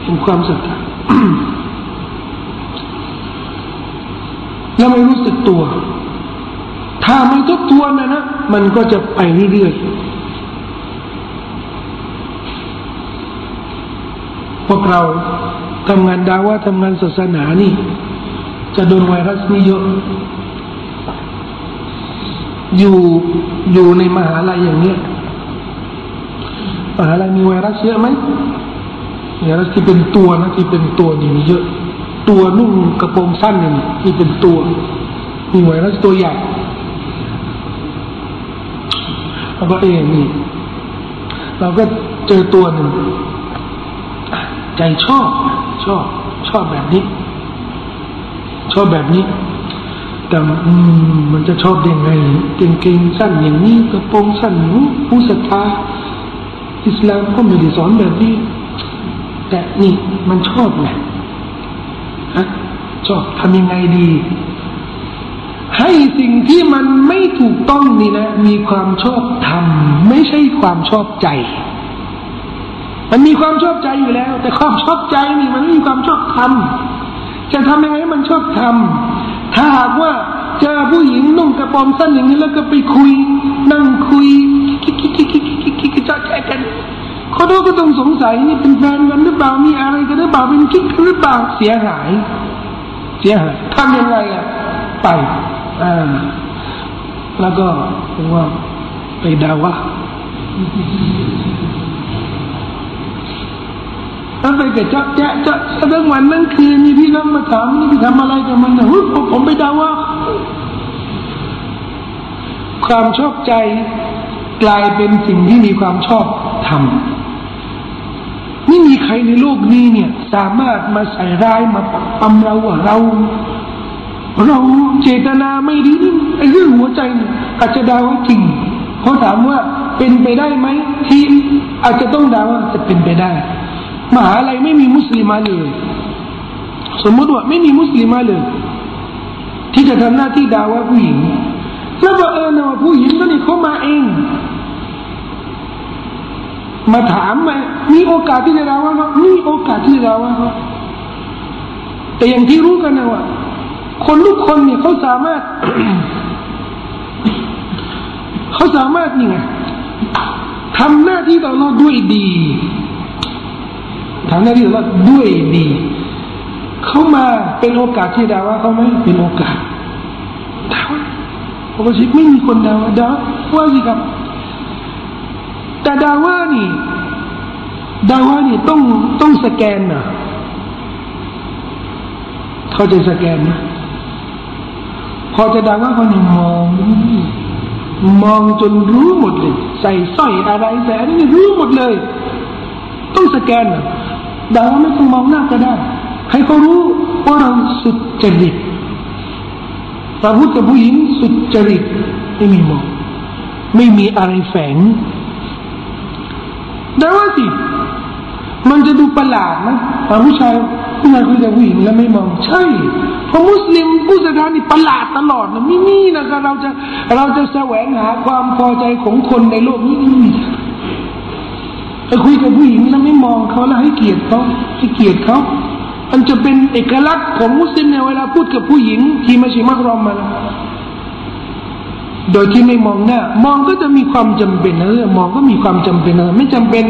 แห่งความศรัทธาแล้วไม่รู้สึกตัว ถ้าไม่ทบทวนนะนะ มันก็จะไปเรื่อยๆ พวกเราทำงานดาว่าทำงานศาสนานี่ จะโดนไวรัสนี้เยอะอยู่อยู่ในมหาลัยอย่างเนี้ยมหาลัยมีไวรัสเยอะไหมไวรัสที่เป็นตัวนะที่เป็นตัวนี่มีเยอะ ตัวนุ่งกระโปรงสั้นนี่ที่เป็นตัว มีไวรัสตัวใหญ่แล้วก็เองนี่เราก็เจอตัวหนึ่ง ใจชอบชอบ ชอบแบบนี้ ชอบแบบนี้ แต่มันจะชอบยังไงเก่งๆสั้นอย่างนี้กระโปรงสั้นผู้ศรัทธาอิสลามก็ไม่ได้สอนแบบนี้ แต่นี่มันชอบไงฮะชอบทำยังไงดี ให้สิ่งที่มันไม่ถูกต้องนี่นะ มีความชอบทำไม่ใช่ความชอบใจ มันมีความชอบใจอยู่แล้ว แต่ความชอบใจนี่มันไม่มีความชอบทำจะทำยังไงให้มันชอบทำถ้าหากว่าเจอผู้หญิงนุ่งกระปรงสั้นอย่างนี้แล้วก็ไปคุย นั่งคุยคิกคิกคิกคิกคิกคิกจะแจกันเขาดูก็ต้องสงสัยนี่เป็นแฟนกันหรือเปล่ามีอะไรกันหรือเปล่าเป็นกิ๊กหรือเปล่าเสียหาย เสียหายทำยังไงอะไปอ่าแล้วก็ผมว่าไปดาวะ แล้วไปกับเจ้าแจ๊ะเจ้าทั้งวันทั้งคืนมีพี่น้องมาถามนี่ไปทำอะไรกับมันนะผมผมไปดาว่าความชอบใจกลายเป็นสิ่งที่มีความชอบทำไม่มีใครในโลกนี้เนี่ย สามารถมาใส่ร้ายมาปักปั๊มเราว่าเรา เราเจตนาไม่ดีนี่ไอ้เรื่องหัวใจอาจจะดาว่าจริงเขาถามว่าเป็นไปได้ไหมที่อาจจะต้องดาว่าจะเป็นไปได้ มหาลัยไม่มีมุสลิมาเลย สมมติว่าไม่มีมุสลิมาเลย ที่จะทำหน้าที่ดาว่าผู้หญิงแล้วว่าเออนะว่าผู้หญิงก็นี่เขามาเอง มาถามมามีโอกาสที่จะดาว่ามีโอกาสที่จะดาว่าแต่อย่างที่รู้กันนะว่า คนทุกคนเนี่ยเขาสามารถเขาสามารถนี่ไงทำหน้าที่ต่อเราด้วยดี ทำหน้าที่ต่าด้วยดีเขามาเป็นโอกาสที่ดาว่าเขาไหมเป็นโอกาสดาว่าปกติไม่มีคนดาว่าดาว่าสิครับ แต่ดาว่านี่ดาว่านี่ต้องต้องสแกนนะเขาจะสแกนนะพอจะดาว่าเขานี่มองมองจนรู้หมดเลย ใส่สร้อยอะไรใส่อันนี้รู้หมดเลย ต้องสแกนนะ ด่าว่าไม่ต้องมองหน้าก็ได้ ให้เขารู้ว่าเราสุดจริตเราพูดกับผู้หญิงสุดจริตไม่มีมองไม่มีอะไรแฝงด่าว่าสิมันจะดูประหลาดนะผู้ชายผู้ชายคุยกับผู้หญิงแล้วไม่มองใช่เพราะมุสลิมผู้ศรัทธานี่ประหลาดตลอดนะไม่มีนะครับเราจะเราจะแสวงหาความพอใจของคนในโลกนี้ไม่มี ไปคุยกับผู้หญิงแล้วไม่มองเขาแล้วให้เกียรติเขาให้เกียรติเขา มันจะเป็นเอกลักษณ์ของมุสลิมเนี่ยเวลาพูดกับผู้หญิง ที่ไม่ใช่มักรอมมาโดยที่ไม่มองหน้า มองก็จะมีความจำเป็นนะมองก็มีความจำเป็นนะไม่จำเป็น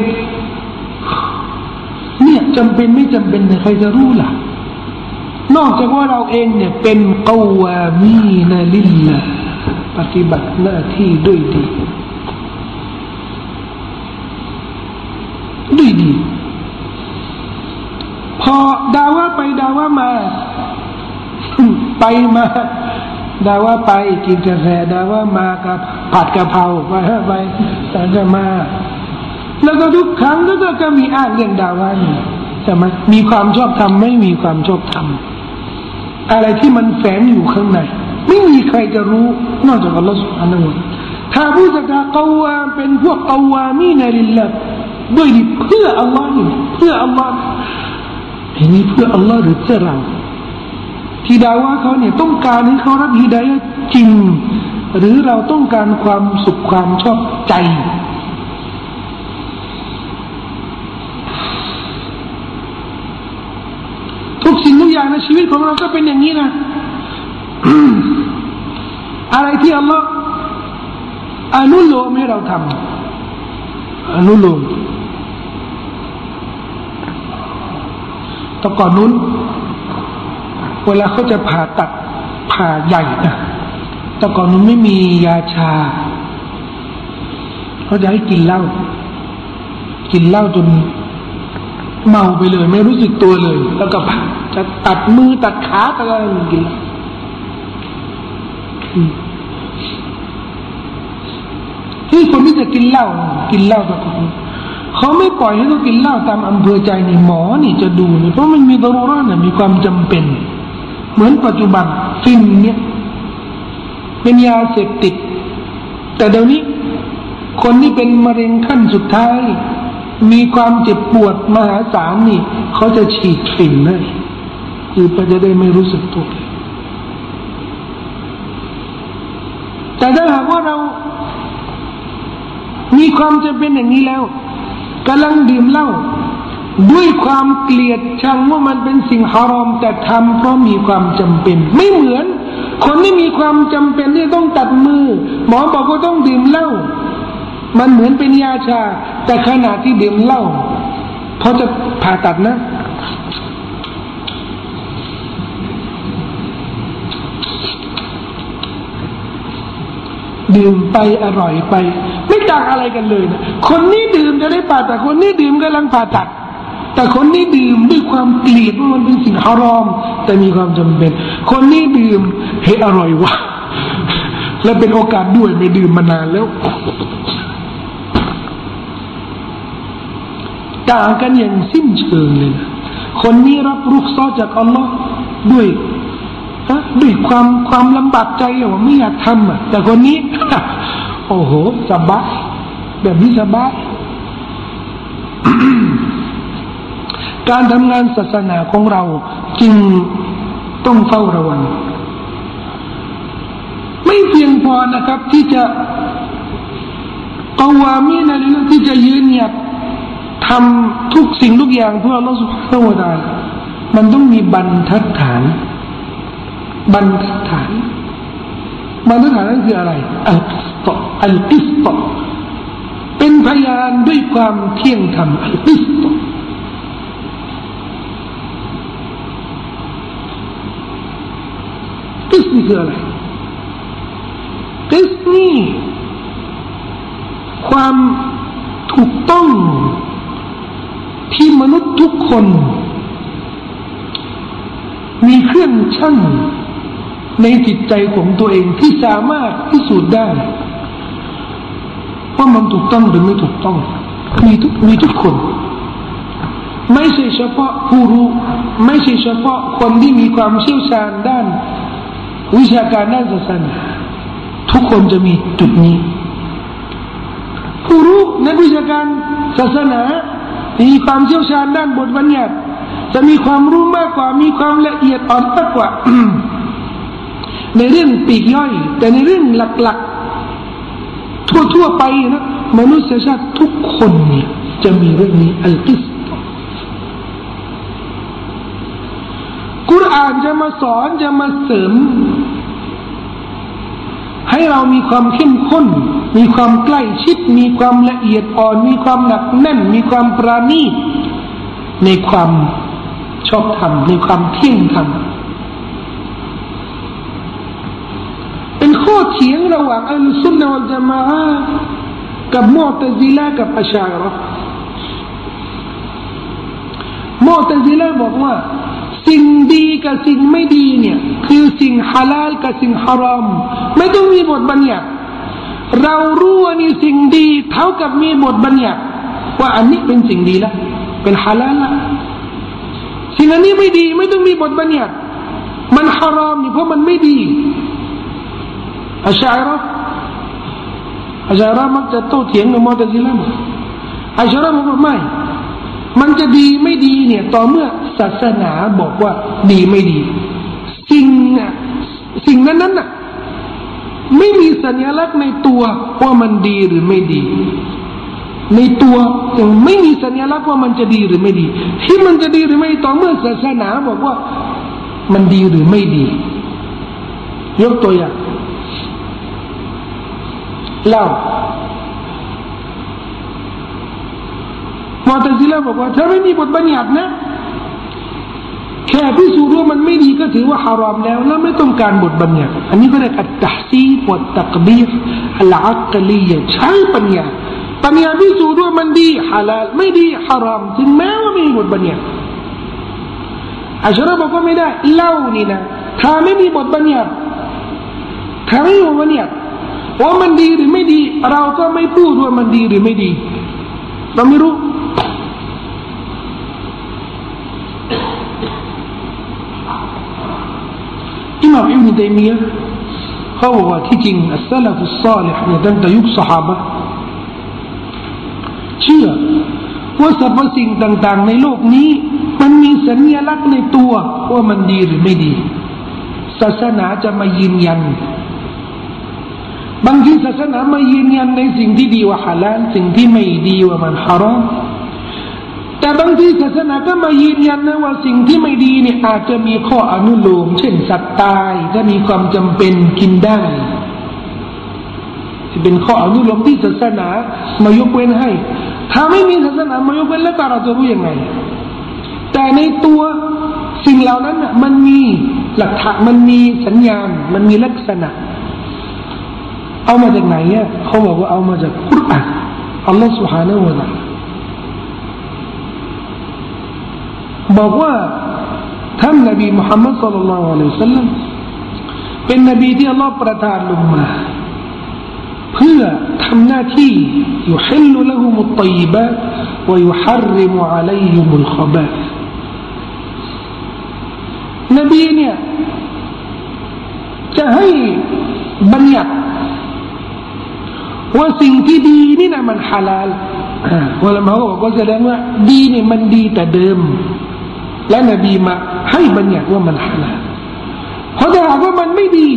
เนี่ยจำเป็นไม่จำเป็นใครจะรู้ล่ะ นอกจากว่าเราเองเนี่ย เป็นกวามีนาลิลละปฏิบัติหน้าที่ด้วยดี ด้วยดี พอดาว่าไปดาว่ามา ไปมาดาว่าไปกินกาแฟดาว่ามากับผัดกะเพราไปไปแต่จะมา แล้วก็ทุกครั้งก็จะมีอ้างเรื่องดาว่านี่แต่มันมีความชอบธรรมไม่มีความชอบธรรมอะไรที่มันแฝงอยู่ข้างใน ไม่มีใครจะรู้ นอกจากอัลลอฮฺสุบฮานาอูถ้าผู้ศรัทธากวาเป็นพวกกวามีในลิลละ ด้วยเพื่ออัลลอฮ์นี่เพื่ออัลลอฮ์ทีนี้เพื่ออัลลอฮ์หรือเพื่อเรา ที่ดาว่าเขาเนี่ยต้องการให้เขารับฮิดายะจริง หรือเราต้องการความสุขความชอบใจทุกสิ่งทุกอย่างในชีวิตของเราก็เป็นอย่างนี้นะ อะไรที่อัลลอฮ์อนุโลมให้เราทำอนุโลม ตก่อนนู้น เวลาเขาจะผ่าตัดผ่าใหญ่นะตก่อนนู้นไม่มียาชา เขาจะให้กินเหล้ากินเหล้าจนเมาไปเลย ไม่รู้สึกตัวเลย แล้วก็จะตัดมือตัดขาตัดอะไรกินที่คนที่จะกินเหล้ากินเหล้าตะก่อน เขาไม่ปล่อยให้เขากินเหล้าตามอำเภอใจนี่หมอนี่จะดูนี่เพราะมันมีตรุราเนี่ยมีความจำเป็น เหมือนปัจจุบันฟินเนี่ยเป็นยาเสพติด แต่เดี๋ยวนี้ คนที่เป็นมะเร็งขั้นสุดท้าย มีความเจ็บปวดมหาศาลนี่เขาจะฉีดฝิ่นให้คือไปจะได้ไม่รู้สึกตัวแต่ถ้าหากว่าเรา มีความจำเป็นอย่างนี้แล้ว กำลังดื่มเหล้าด้วยความเกลียดชังว่ามันเป็นสิ่งฮารอม แต่ทำเพราะมีความจำเป็น ไม่เหมือน คนที่มีความจำเป็นที่ต้องตัดมือ หมอบอกว่าต้องดื่มเหล้ามันเหมือนเป็นยาชา แต่ขณะที่ดื่มเหล้าเขาจะผ่าตัดนะ ดื่มไปอร่อยไป ไม่ต่างอะไรกันเลยนะคนนี้ดื่มจะได้ผ่าตัดคนนี้ดื่มกำลังผ่าตัด แต่คนนี้ดื่มด้วยความเกลียดว่ามันเป็นสิ่งฮารอม แต่มีความจำเป็น คนนี้ดื่มเฮ้อร่อยวะและเป็นโอกาสด้วยไม่ดื่มมานานแล้ว ต่างกันอย่างสิ้นเชิงเลยนะคนนี้รับรุกซอจากอัลลอฮ์ด้วยะด้วยความความลำบากใจว่าไม่อยากทำอะ แต่คนนี้ โอ้โหสบายแบบนี้สบายการทำงานศาสนาของเราจึงต้องเฝ้าระวัง ไม่เพียงพอนะครับ ที่จะกวามีนะหรือที่จะยืนหยัดทำทุกสิ่งทุกอย่างเพื่อเราสุภาพวดามันต้องมีบรรทัดฐาน บรรทัดฐานบรรทัดฐานนั้นคืออะไรอัลกิสตอัลกิสตเป็นพยานด้วยความเที่ยงธรรมอัลกิสตกิสนี่คืออะไรกิสนี่ความถูกต้องที่มนุษย์ทุกคน มีเครื่องชั่ง ในจิตใจของตัวเองที่สามารถพิสูจน์ได้ว่ามันถูกต้องหรือไม่ถูกต้อง มีทุกมีทุกคน ไม่ใช่เฉพาะผู้รู้ ไม่ใช่เฉพาะคนที่มีความเชี่ยวชาญด้าน วิชาการด้านศาสนาทุกคนจะมีจุดนี้ ผู้รู้นักวิชาการศาสนา มีความเชี่ยวชาญด้านบทบัญญัติ จะมีความรู้มากกว่า มีความละเอียดอ่อนมากกว่า ในเรื่องปีกย่อย แต่ในเรื่องหลักๆ ทั่วๆไปนะมนุษยชาติทุกคนเนี่ยจะมีเรื่องนี้อัลกิสกุรอานจะมาสอนจะมาเสริม ให้เรามีความเข้มข้น มีความใกล้ชิด มีความละเอียดอ่อน มีความหนักแน่น มีความปราณีตในความชอบธรรมในความเที่ยงธรรม เถียงระหว่างอัลสุนนะวัลจามากับมอตซิลากับอัชาระมอตซิลาบอกว่า สิ่งดีกับสิ่งไม่ดีเนี่ย คือสิ่งฮาลาลกับสิ่งฮารอม ไม่ต้องมีบทบัญญัติเรารู้ว่านี่สิ่งดีเท่ากับมีบทบัญญัติว่าอันนี้เป็นสิ่งดีล้วเป็นฮาลาลละสิ่งอันนี้ไม่ดี ไม่ต้องมีบทบัญญัติมันฮารอมนี่เพราะมันไม่ดี อัชาระอัชาระมักจะโต้เถียงกับมอตซิลัมอัชาระบอกว่าไม่ มันจะดีไม่ดีเนี่ยต่อเมื่อศาสนาบอกว่าดีไม่ดี สิ่งน่ะสิ่งนั้นนั้นน่ะไม่มีสัญลักษณ์ในตัวว่ามันดีหรือไม่ดี ในตัวยังไม่มีสัญลักษณ์ว่ามันจะดีหรือไม่ดี ที่มันจะดีหรือไม่ต่อเมื่อศาสนาบอกว่ามันดีหรือไม่ดี ยกตัวอย่าง ล่ามอตซิลาบอกว่าถ้าไม่มีบทบัญญัตินะ แค่พิสูจน์ว่ามันไม่ดีก็ถือว่าฮารอมแล้ว แล้วไม่ต้องการบทบัญญัติ อันนี้ก็เรียกอัตตซีบวตักบีฟอัลอักลียใช้ปัญญาปัญญาพิสูจน์ว่ามันดีฮาลาลไม่ดีฮารอมถึงแม้ว่าไม่มีบทบัญญัติอัชระบอกว่าไม่ได้เล่านี่นะถ้าไม่มีบทบัญญัติถ้าไม่มีบทบัญญัติ ว่ามันดีหรือไม่ดี เราก็ไม่พูดว่ามันดีหรือไม่ดี เราไม่รู้ อิหม่ามอิบนุตัยมียะเขาบอกว่าที่จริงอัลสลาฟุสซาลิห์เนี่ยตั้งแต่ยุคสหายเชื่อว่าสรรพสิ่งต่างๆ ในโลกนี้ มันมีสัญลักษณ์ในตัว ว่ามันดีหรือไม่ดี ศาสนาจะมายืนยัน บางทีศาสนามายืนยันในสิ่งที่ดีว่าฮาลาลสิ่งที่ไม่ดีว่ามันฮารอมแต่บางทีศาสนาก็มายืนยันนะว่าสิ่งที่ไม่ดีเนี่ยอาจจะมีข้ออนุโลม เช่นสัตว์ตายถ้ามีความจำเป็นกินได้เป็นข้ออนุโลมที่ศาสนามายกเว้นให้ ถ้าไม่มีศาสนามายกเว้นแล้วเราจะรู้ยังไง แต่ในตัวสิ่งเหล่านั้นมันมีหลักฐานมันมีสัญญาณ มันมีลักษณะ เอามาจากไหนอ่ะเขาบอกว่าเอามาจากคุรานอัลลอฮฺสุฮานะวะตะบอกว่าท่านนบีมุฮัมมัดสุลลัลอะลัยฮิสัลลัมเป็นนบีที่อัลลอฮฺประทานลงมา เพื่อทำหน้าที่ยุฮิลลุละหุมุตตยบะวยุฮัรริมุอะลัยยุมุลขบะนบีเนี่ยจะให้บัญญัติ ว่าสิ่งที่ดีนี่นะมันฮาลาลวลามาบอกว่าแสดงว่า ดีนี่มันดีแต่เดิม และนบีมาให้บัญญัติว่ามันฮาลาลเพราะถ้าหากว่ามันไม่ดี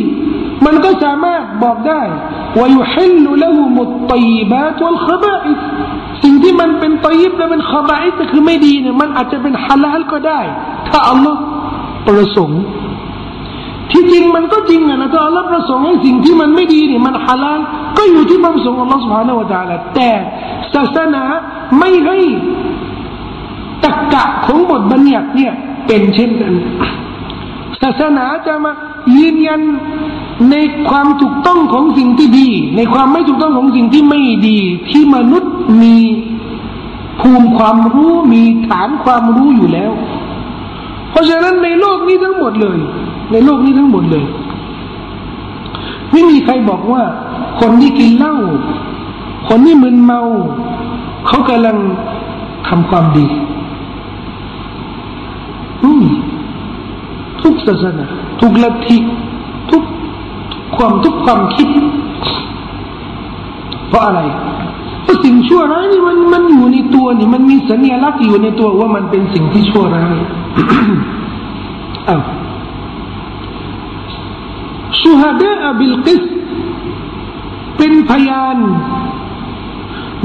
มันก็สามารถบอกได้ว่ายุฮิลละหุมุตตีบาตวัลขบาอิสิ่งที่มันเป็นตีบและเป็นขบาอิก็คือไม่ดีเนี่ยมันอาจจะเป็นฮาลาลก็ได้ ถ้าอัลลอฮ์ประสงค์ ที่จริงมันก็จริงอะนะถ้าอัลประสงค์ให้สิ่งที่มันไม่ดีนี่มันฮาลาลก็อยู่ที่ความรสงค์ของอัลลอฮ์สุบฮานาวะจาละแต่ศาสนาไม่ให้ตรกกะของบทบัญญัติเนี่ยเป็นเช่นนั้นศาสนาจะมายืนยันในความถูกต้องของสิ่งที่ดี ในความไม่ถูกต้องของสิ่งที่ไม่ดี ที่มนุษย์มีภูมิความรู้มีฐานความรู้อยู่แล้ว เพราะฉะนั้นในโลกนี้ทั้งหมดเลย ในโลกนี้ทั้งหมดเลย ไม่มีใครบอกว่า คนที่กินเหล้าคนที่มึนเมา เขากำลังทำความดีทุกศาสนาทุกลัทธิทุกความทุกความคิด เพราะอะไรเพราะสิ่งชั่วร้ายนี่มันมันอยู่ในตัวนี่มันมีสัญลักษณ์อยู่ในตัวว่ามันเป็นสิ่งที่ชั่วร้ายอ้าว ชูฮาดะบิลกิสเป็นพยาน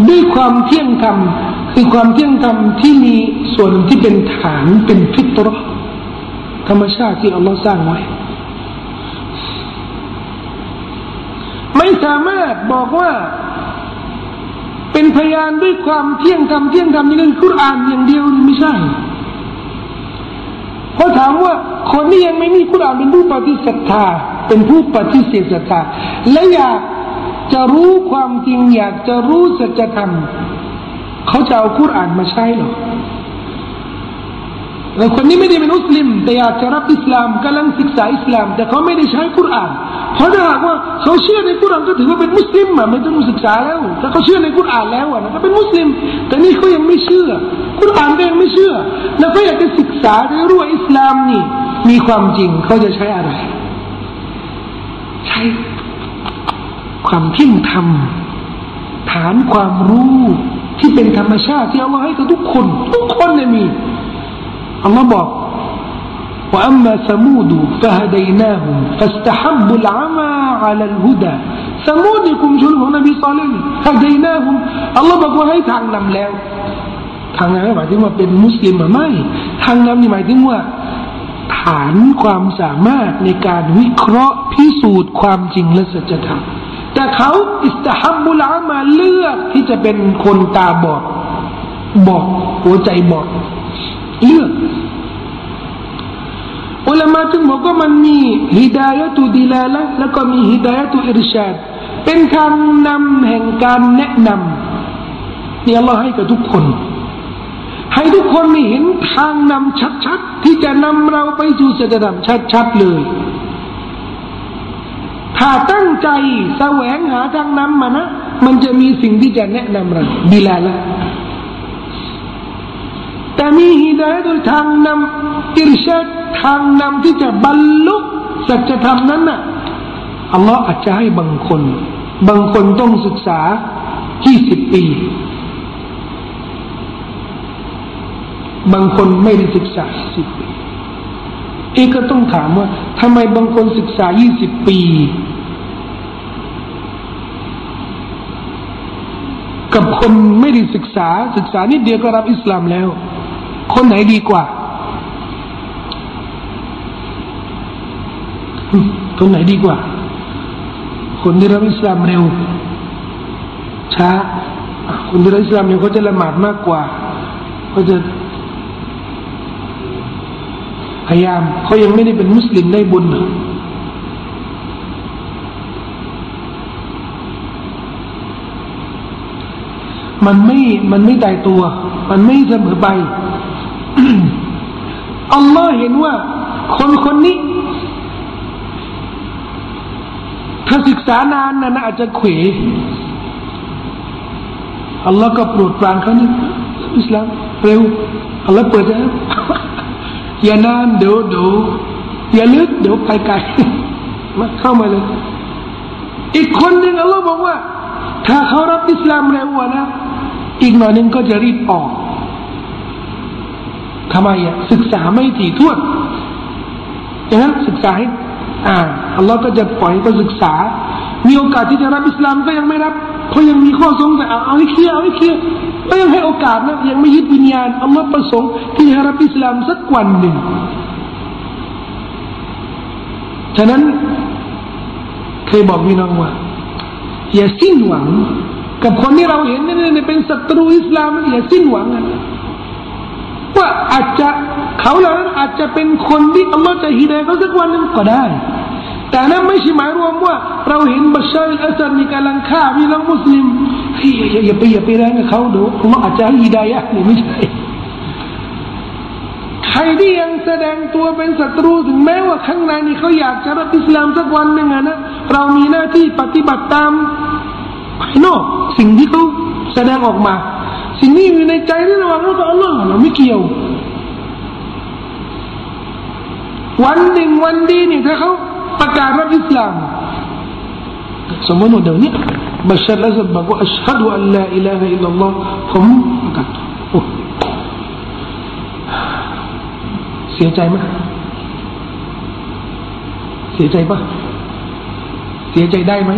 ด้วยความเที่ยงธรรมคือความเที่ยงธรรมที่มีส่วนที่เป็นฐานเป็นฟิตรธรรมชาติที่อัลลอฮ์สร้างไว้ ไม่สามารถบอกว่าเป็นพยานด้วยความเที่ยงธรรมเที่ยงธรรมนี่คือคุรานอย่างเดียวไม่ใช่ เขาถามว่าคนที่ยังไม่มีคุรานเป็นผู้ปฏิเสธศรัทธาเป็นผู้ปฏิเสธศรัทธาและอยากจะรู้ความจริงอยากจะรู้สัจธรรมเขาจะเอาคุรานมาใช้หรอ คนนี้ไม่ได้เป็นมุสลิม แต่อยากจะรับอิสลามกำลังศึกษาอิสลาม แต่เขาไม่ได้ใช้คุราน เพราะถ้าหากว่าเขาเชื่อในคุรานก็ถือว่าเป็นมุสลิมอะไม่ต้องศึกษาแล้วถ้าเขาเชื่อในคุรานแล้วอะก็เป็นมุสลิม แต่นี่เขายังไม่เชื่อคุรานก็ยังไม่เชื่อ แล้วเขาอยากจะศึกษาจะรู้ว่าอิสลามนี่ มีความจริงเขาจะใช้อะไร ใช้ความเที่ยงธรรมฐานความรู้ที่เป็นธรรมชาติที่เอามาให้กับทุกคน ทุกคนเนี่ยมี อัลลอฮ์บอกว่าอัมมาสมูดูฟะฮดนาฮุมฟัสตฮับบุลอามาอัลลฮุดาสมูดีคุมชนของนบีซอลิมฮะดีนาฮุมอัลลอฮ์บอกว่าให้ทางนำแล้ว ทางนั้นหมายถึงว่าเป็นมุสลิมหรือไม่ ทางนำนี่หมายถึงว่า ฐานความสามารถในการวิเคราะห์พิสูจน์ความจริงและศัจธรรมแต่เขาอิสตฮัมบุลามาเลือกที่จะเป็นคนตาบอดบอดหัวใจบอด เลือกอุลามาจึงบอกว่ามันมีฮิดายะตุดิลาละแล้วก็มีฮิดายะตุอิรชาดเป็นทางนำแห่งการแนะนำนี่อัลลอฮ์ให้กับทุกคน ให้ทุกคนมีเห็นทางนำชัดๆที่จะนำเราไปสู่สัจธรรมชัดๆเลย ถ้าตั้งใจแสวงหาทางนำมานะ มันจะมีสิ่งที่จะแนะนำเราบิลาละ แต่มีฮิดายะโดยทางนำอิรชาดทางนำที่จะบรรลุสัจธรรมนั้นน่ะอัลลอฮ์อาจจะให้บางคน บางคนต้องศึกษายี่สิบปี บางคนไม่ได้ศึกษาสิบปีเอก็ต้องถามว่าทำไมบางคนศึกษายี่สิบปี กับคนไม่ได้ศึกษาศึกษานิดเดียวก็รับอิสลามแล้ว คนไหนดีกว่า คนไหนดีกว่า คนที่รับอิสลามเร็ว ช้า คนที่รับอิสลามเร็วเขาจะละหมาดมากกว่าเขาจะพยายามเขายังไม่ได้เป็นมุสลิมได้บุญมันไม่ มันไม่ตายตัว มันไม่เสมอไป อัลลอฮ์เห็นว่า คนคนนี้ ถ้าศึกษานานนะอาจจะเขวอัลลอฮ์ก็โปรดปรานเขานี่อิสลามเร็วอัลลอฮ์เปิดแล้วอย่านานเดี๋ยวเดี๋ยวอย่าลึกเดี๋ยวไปไกลมาเข้ามาเลย อีกคนหนึ่งอัลลอฮ์บอกว่า ถ้าเขารับอิสลามเร็วนะอีกหน่อยหนึ่งก็จะรีบออก ทำไมอะศึกษาไม่ถี่ถ้วนอย่างนั้นศึกษาให้อ่าอัลลอฮ์ก็จะปล่อยก็ศึกษา มีโอกาสที่จะรับอิสลามก็ยังไม่รับ เพราะยังมีข้อสงสัยเอาให้เคลียร์เอาให้เคลียร์ก็ยังให้โอกาสนะยังไม่ยึดวิญญาณอัลลอฮ์ประสงค์ที่จะรับอิสลามสักวันหนึ่งฉะนั้นเคยบอกพี่น้องว่าอย่าสิ้นหวัง กับคนที่เราเห็นนี่เป็นศัตรูอิสลามอย่าสิ้นหวังนะ ว่าอาจจะเขาเหล่านั้นอาจจะเป็นคนที่อัลลอฮ์จะฮิดายเขาสักวันหนึ่งก็ได้ แต่นั้นไม่ใช่หมายรวมว่า เราเห็นบัชชัรอัสรมีการลังฆ่าพี่น้องมุสลิมเฮ้ยอย่าไปอย่าไปแรงกับเขาดูอัลลอฮ์อาจจะฮิดายะนี่ไม่ใช่ใครที่ยังแสดงตัวเป็นศัตรูถึงแม้ว่าข้างในนี่เขาอยากจะรับอิสลามสักวันหนึ่งนะเรามีหน้าที่ปฏิบัติตามภายนอกสิ่งที่เขาแสดงออกมา สิ่งนี้อยู่ในใจที่ระหว่างเรากับอัลลอฮ์เราไม่เกี่ยว วันหนึ่งวันดีนี่ถ้าเขาประกาศรับอิสลามสมมติว่าเดี๋ยวนี้บัชรและสับบอกว่าอัชฮะดุอัลลอฮ์อิลาฮะอิลลัลลอฮ์ผมประกาศเสียใจไหมเสียใจปะเสียใจได้ไหม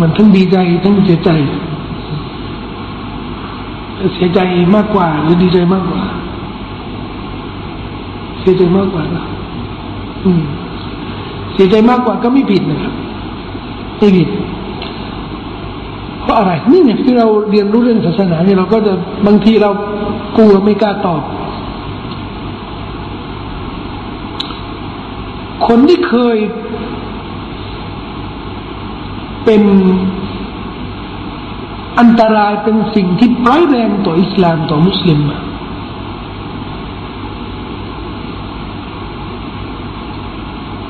มันทั้งดีใจทั้งเสียใจ เสียใจมากกว่า หรือดีใจมากกว่า เสียใจมากกว่านะอืมเสียใจมากกว่าก็ไม่ผิดนะครับไม่ผิดเพราะอะไรนี่เนี่ยที่เราเรียนรู้เรื่องศาสนาเนี่ยเราก็จะบางทีเรากลัวไม่กล้าตอบ คนที่เคยเป็น อันตรายเป็นสิ่งที่ร้ายแรงต่ออิสลามต่อมุสลิม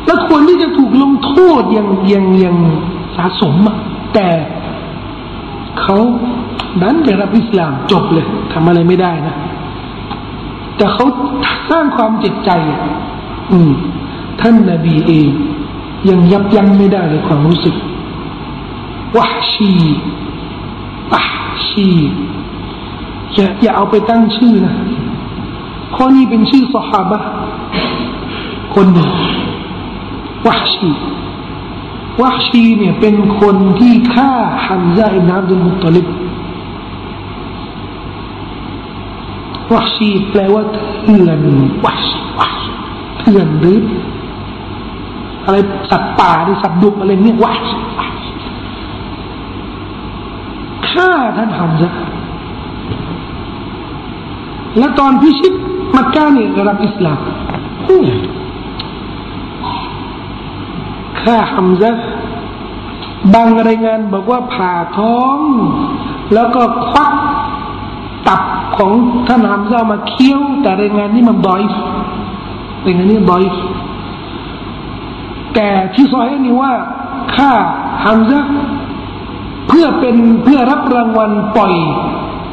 และควรที่จะถูกลงโทษอย่างอย่างอย่างสะสมอะแต่เขาดันจะรับอิสลามจบเลยทำอะไรไม่ได้นะ แต่เขาสร้างความเจ็บใจ อืม ท่านนาบีเองยังยับยั้งไม่ได้เลยความรู้สึกวะชีะชีอย่าอย่าเอาไปตั้งชื่อนะข้อนี้เป็นชื่อสหายคนหนึ่งวะชีวะชีเนี่ยเป็นคนที่ฆ่าฮัมซาอิบนาดุลมุตลิบวะชีแปลว่าเถื่อนวะชีวะชีเถื่อนหรืออะไรสัตว์ป่าหรือสัตว์ดุอะไรเนี่ยวะชีวะชี ฆ่าท่านฮัมซาและตอนพิชิตมักกะนี่รับอิสลามฆ่าฮัมซะบางรายงานบอกว่าผ่าท้อง แล้วก็ควักตับของท่านฮัมซามาเคี้ยว แต่รายงานนี้มันดอยรายงานนี้ดอยแต่ที่ซอยนี่ว่าฆ่าฮัมซะ เพื่อเป็นเพื่อรับรางวัลปล่อย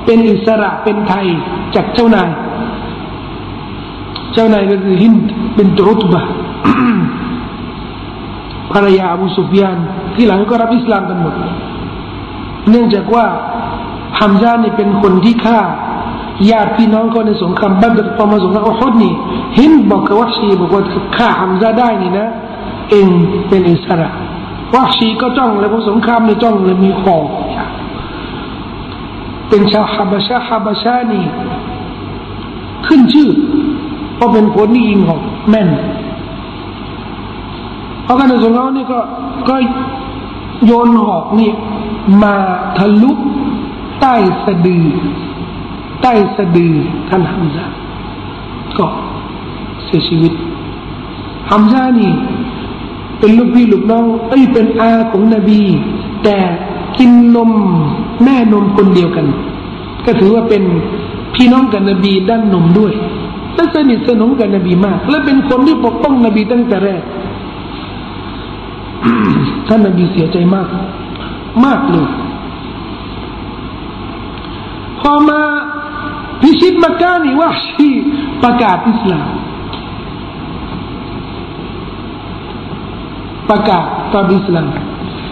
เป็นอิสระเป็นไทยจากเจ้านาย เจ้านายก็คือฮินเป็นตุตบะภรรยาอบูสุฟยาน ที่หลังก็รับอิสลามกันหมด เนื่องจากว่าฮัมซานี่เป็นคนที่ฆ่าญาติพี่น้องก็ในสงครามบัตรพอมาสงครามอุฮุดนี่ฮินบอกกับวัชีบอกว่าฆ่าฮัมซาได้นี่นะ เองเป็นอิสระ วัชีก็จ้องเลยพอสงครามนี่จ้องเลยมีขอบเป็นชาวฮาบะชาฮาบะชานี่ขึ้นชื่อเพราะเป็นคนที่ยิงหอกแม่นเพราะการในสงครามนี่ก็ก็โยนหอกนี่มาทะลุใต้สะดือ ใต้สะดือท่านฮัมซาก็เสียชีวิตฮัมซานี่ เป็นลูกพี่ลูกน้องเอ้ยเป็นอาของนบี แต่กินนมแม่นมคนเดียวกัน ก็ถือว่าเป็นพี่น้องกับนบีด้านนมด้วยและสนิทสนมกับนบีมาก และเป็นคนที่ปกป้องนบีตั้งแต่แรกท่านนบีเสียใจมาก มากเลยพอมาพิชิตมักกะนี่ว่าชีประกาศอิสลาม ประกาศตอนอิสลาม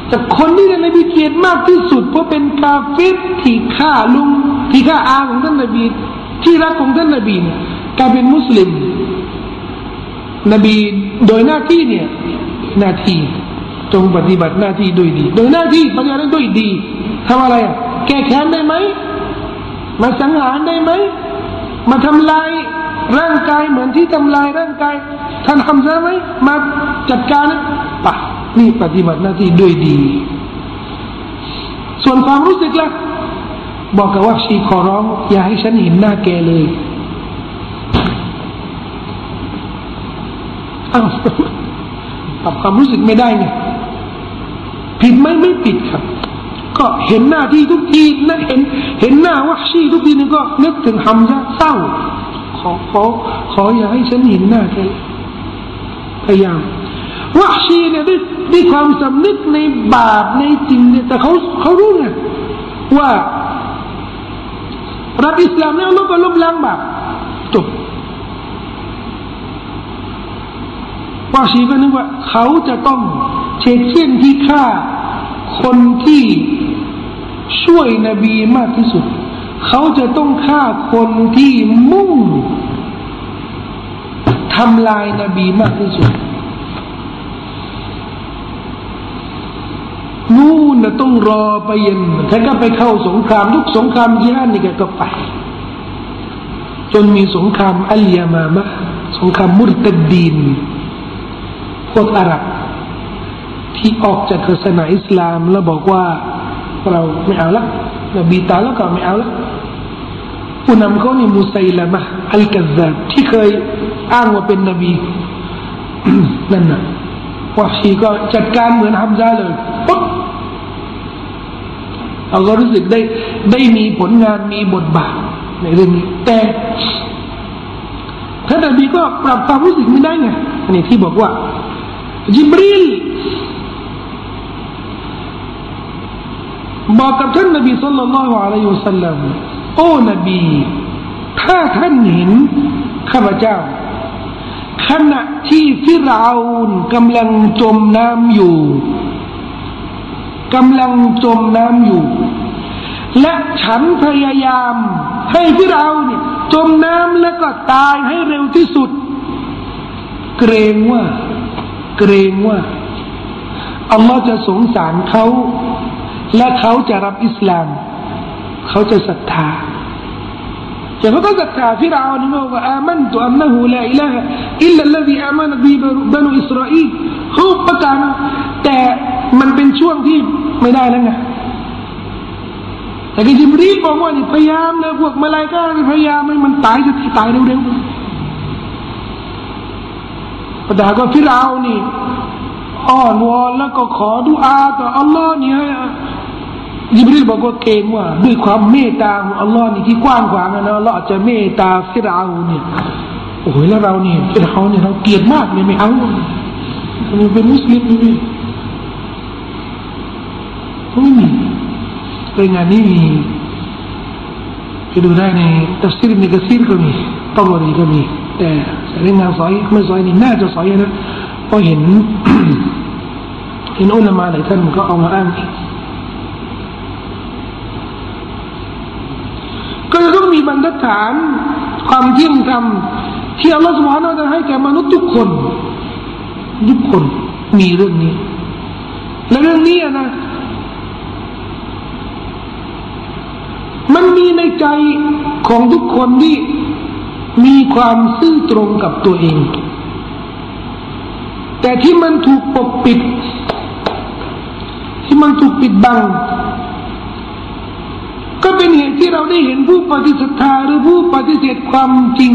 แต่คนที่นบีเกลียดมากที่สุด เพราะเป็นกาเฟตที่ฆ่าลุงที่ฆ่าอาของท่านนบี ที่รักของท่านนบีเนี่ยกลายเป็นมุสลิม นบีโดยหน้าที่เนี่ยหน้าที่จงปฏิบัติหน้าที่ด้วยดี โดยหน้าที่ปฏิบัติด้วยดีทำอะไรอะแก้แค้นได้ไหมมาสังหารได้ไหมมาทำลายร่างกายเหมือนที่ทำลายร่างกายท่านทำซะไหมมาจัดการ ปะนี่ปฏิบัติหน้าที่ด้วยดี ส่วนความรู้สึกล่ะบอกกับว่าชีขอร้อง อย่าให้ฉันเห็นหน้าแกเลยอ้าวปรับความรู้สึกไม่ได้ไงผิดไหมไม่ผิดครับ ก็เห็นหน้าที่ทุกทีนะเห็น เห็นหน้าวัคชีทุกทีนึงก็นึกถึงฮัมซะเศร้า ขอขอขออย่าให้ฉันเห็นหน้าแกพยายาม วัคชีเนี่ยด้วยด้วยความสำนึกในบาปในสิ่งเนี่ยแต่เขาเขารู้ไงว่ารับอิสลามแล้วเราก็ลบล้างบาปจบว่าชีก็นึกว่า เขาจะต้องเช็ดเช่นที่ฆ่า คนที่ช่วยนบีมากที่สุด เขาจะต้องฆ่าคนที่มุ่งทำลายนบีมากที่สุด นู่นนะต้องรอไปเย็นถ้าก็ไปเข้าสงครามทุกสงครามยิฮันนี่แกก็ไป จนมีสงครามอัลยามามะสงครามมุตตดีนพวกอาหรับที่ออกจากศาสนาอิสลามแล้วบอกว่าเราไม่เอาละนบีตาแล้วก็ไม่เอาละผู้นำเขานี่มุสัยละมะอัลกัซาบที่เคยอ้างว่าเป็นนบีนั่นน่ะวาชีก็จัดการเหมือนฮัมซาเลยปุ๊บ เราก็รู้สึกได้ได้มีผลงานมีบทบาทในเรื่องนี้แต่ท่านนบีก็ปรับความรู้สึกไม่ได้ไงอันนี้ที่บอกว่าจิบรีลบอกกับท่านนบีสุลต่านละฮ์อะลัยฮิวสัลลัมโอ้นบี ถ้าท่านเห็นข้าพเจ้า ขณะที่ฟิรเอานกำลังจมน้ำอยู่ กำลังจมน้ำอยู่ และฉันพยายามให้ที่เราเนี่ยจมน้ำแล้วก็ตายให้เร็วที่สุด เกรงว่า เกรงว่าอัลลอฮ์จะสงสารเขา และเขาจะรับอิสลาม เขาจะศรัทธา อย่างเขาก็ศรัทธาฟิรเอานี่ว่าอามันตุอันนะฮูลาอิลาฮะอิลลัลลซีอามันบีบานุอิสราเอลเขาประกาศแต่มันเป็นช่วงที่ไม่ได้แล้วไงแต่กิจิมรีบอกว่านี่พยายามนะพวกมาลายก็พยายามให้มันตายจะตายเร็วๆประดาก็ฟิรเอานี่อ้อนวอนแล้วก็ขอดุอาต่ออัลลอฮ์นี่ให้ ยิบรีบอกว่าเกรงว่า ด้วยความเมตตาของอัลลอฮ์นี่ที่กว้างขวางนะอัลลอฮ์จะเมตตาฟิรเอาเนี่ยโอ้ยแล้วเราเนี่ยฟิรเอาเนี่ยเราเกลียดมากเลยไม่เอามันเป็นมุสลิมนี่ไม่มีรายงานนี้มีไปดูได้ในตัฟซีรในกระซีรก็มีตบรีก็มี แต่รายงานสอยไม่สอยนี่น่าจะสอยนะเพราะเห็นเห็นอุลามาหลายท่านก็เอามาอ้างก็จะต้องมี บรรทัดฐาน ความเที่ยงธรรมที่อัลลอฮฺสุบฮานาจะให้แก่มนุษย์ทุกคนทุกคนมีเรื่องนี้ และเรื่องนี้นะ มันมีในใจของทุกคนที่มีความซื่อตรงกับตัวเอง แต่ที่มันถูกปกปิด ที่มันถูกปิดบัง ก็เป็นเหตุที่เราได้เห็นผู้ปฏิสัทธาหรือผู้ปฏิเสธความจริง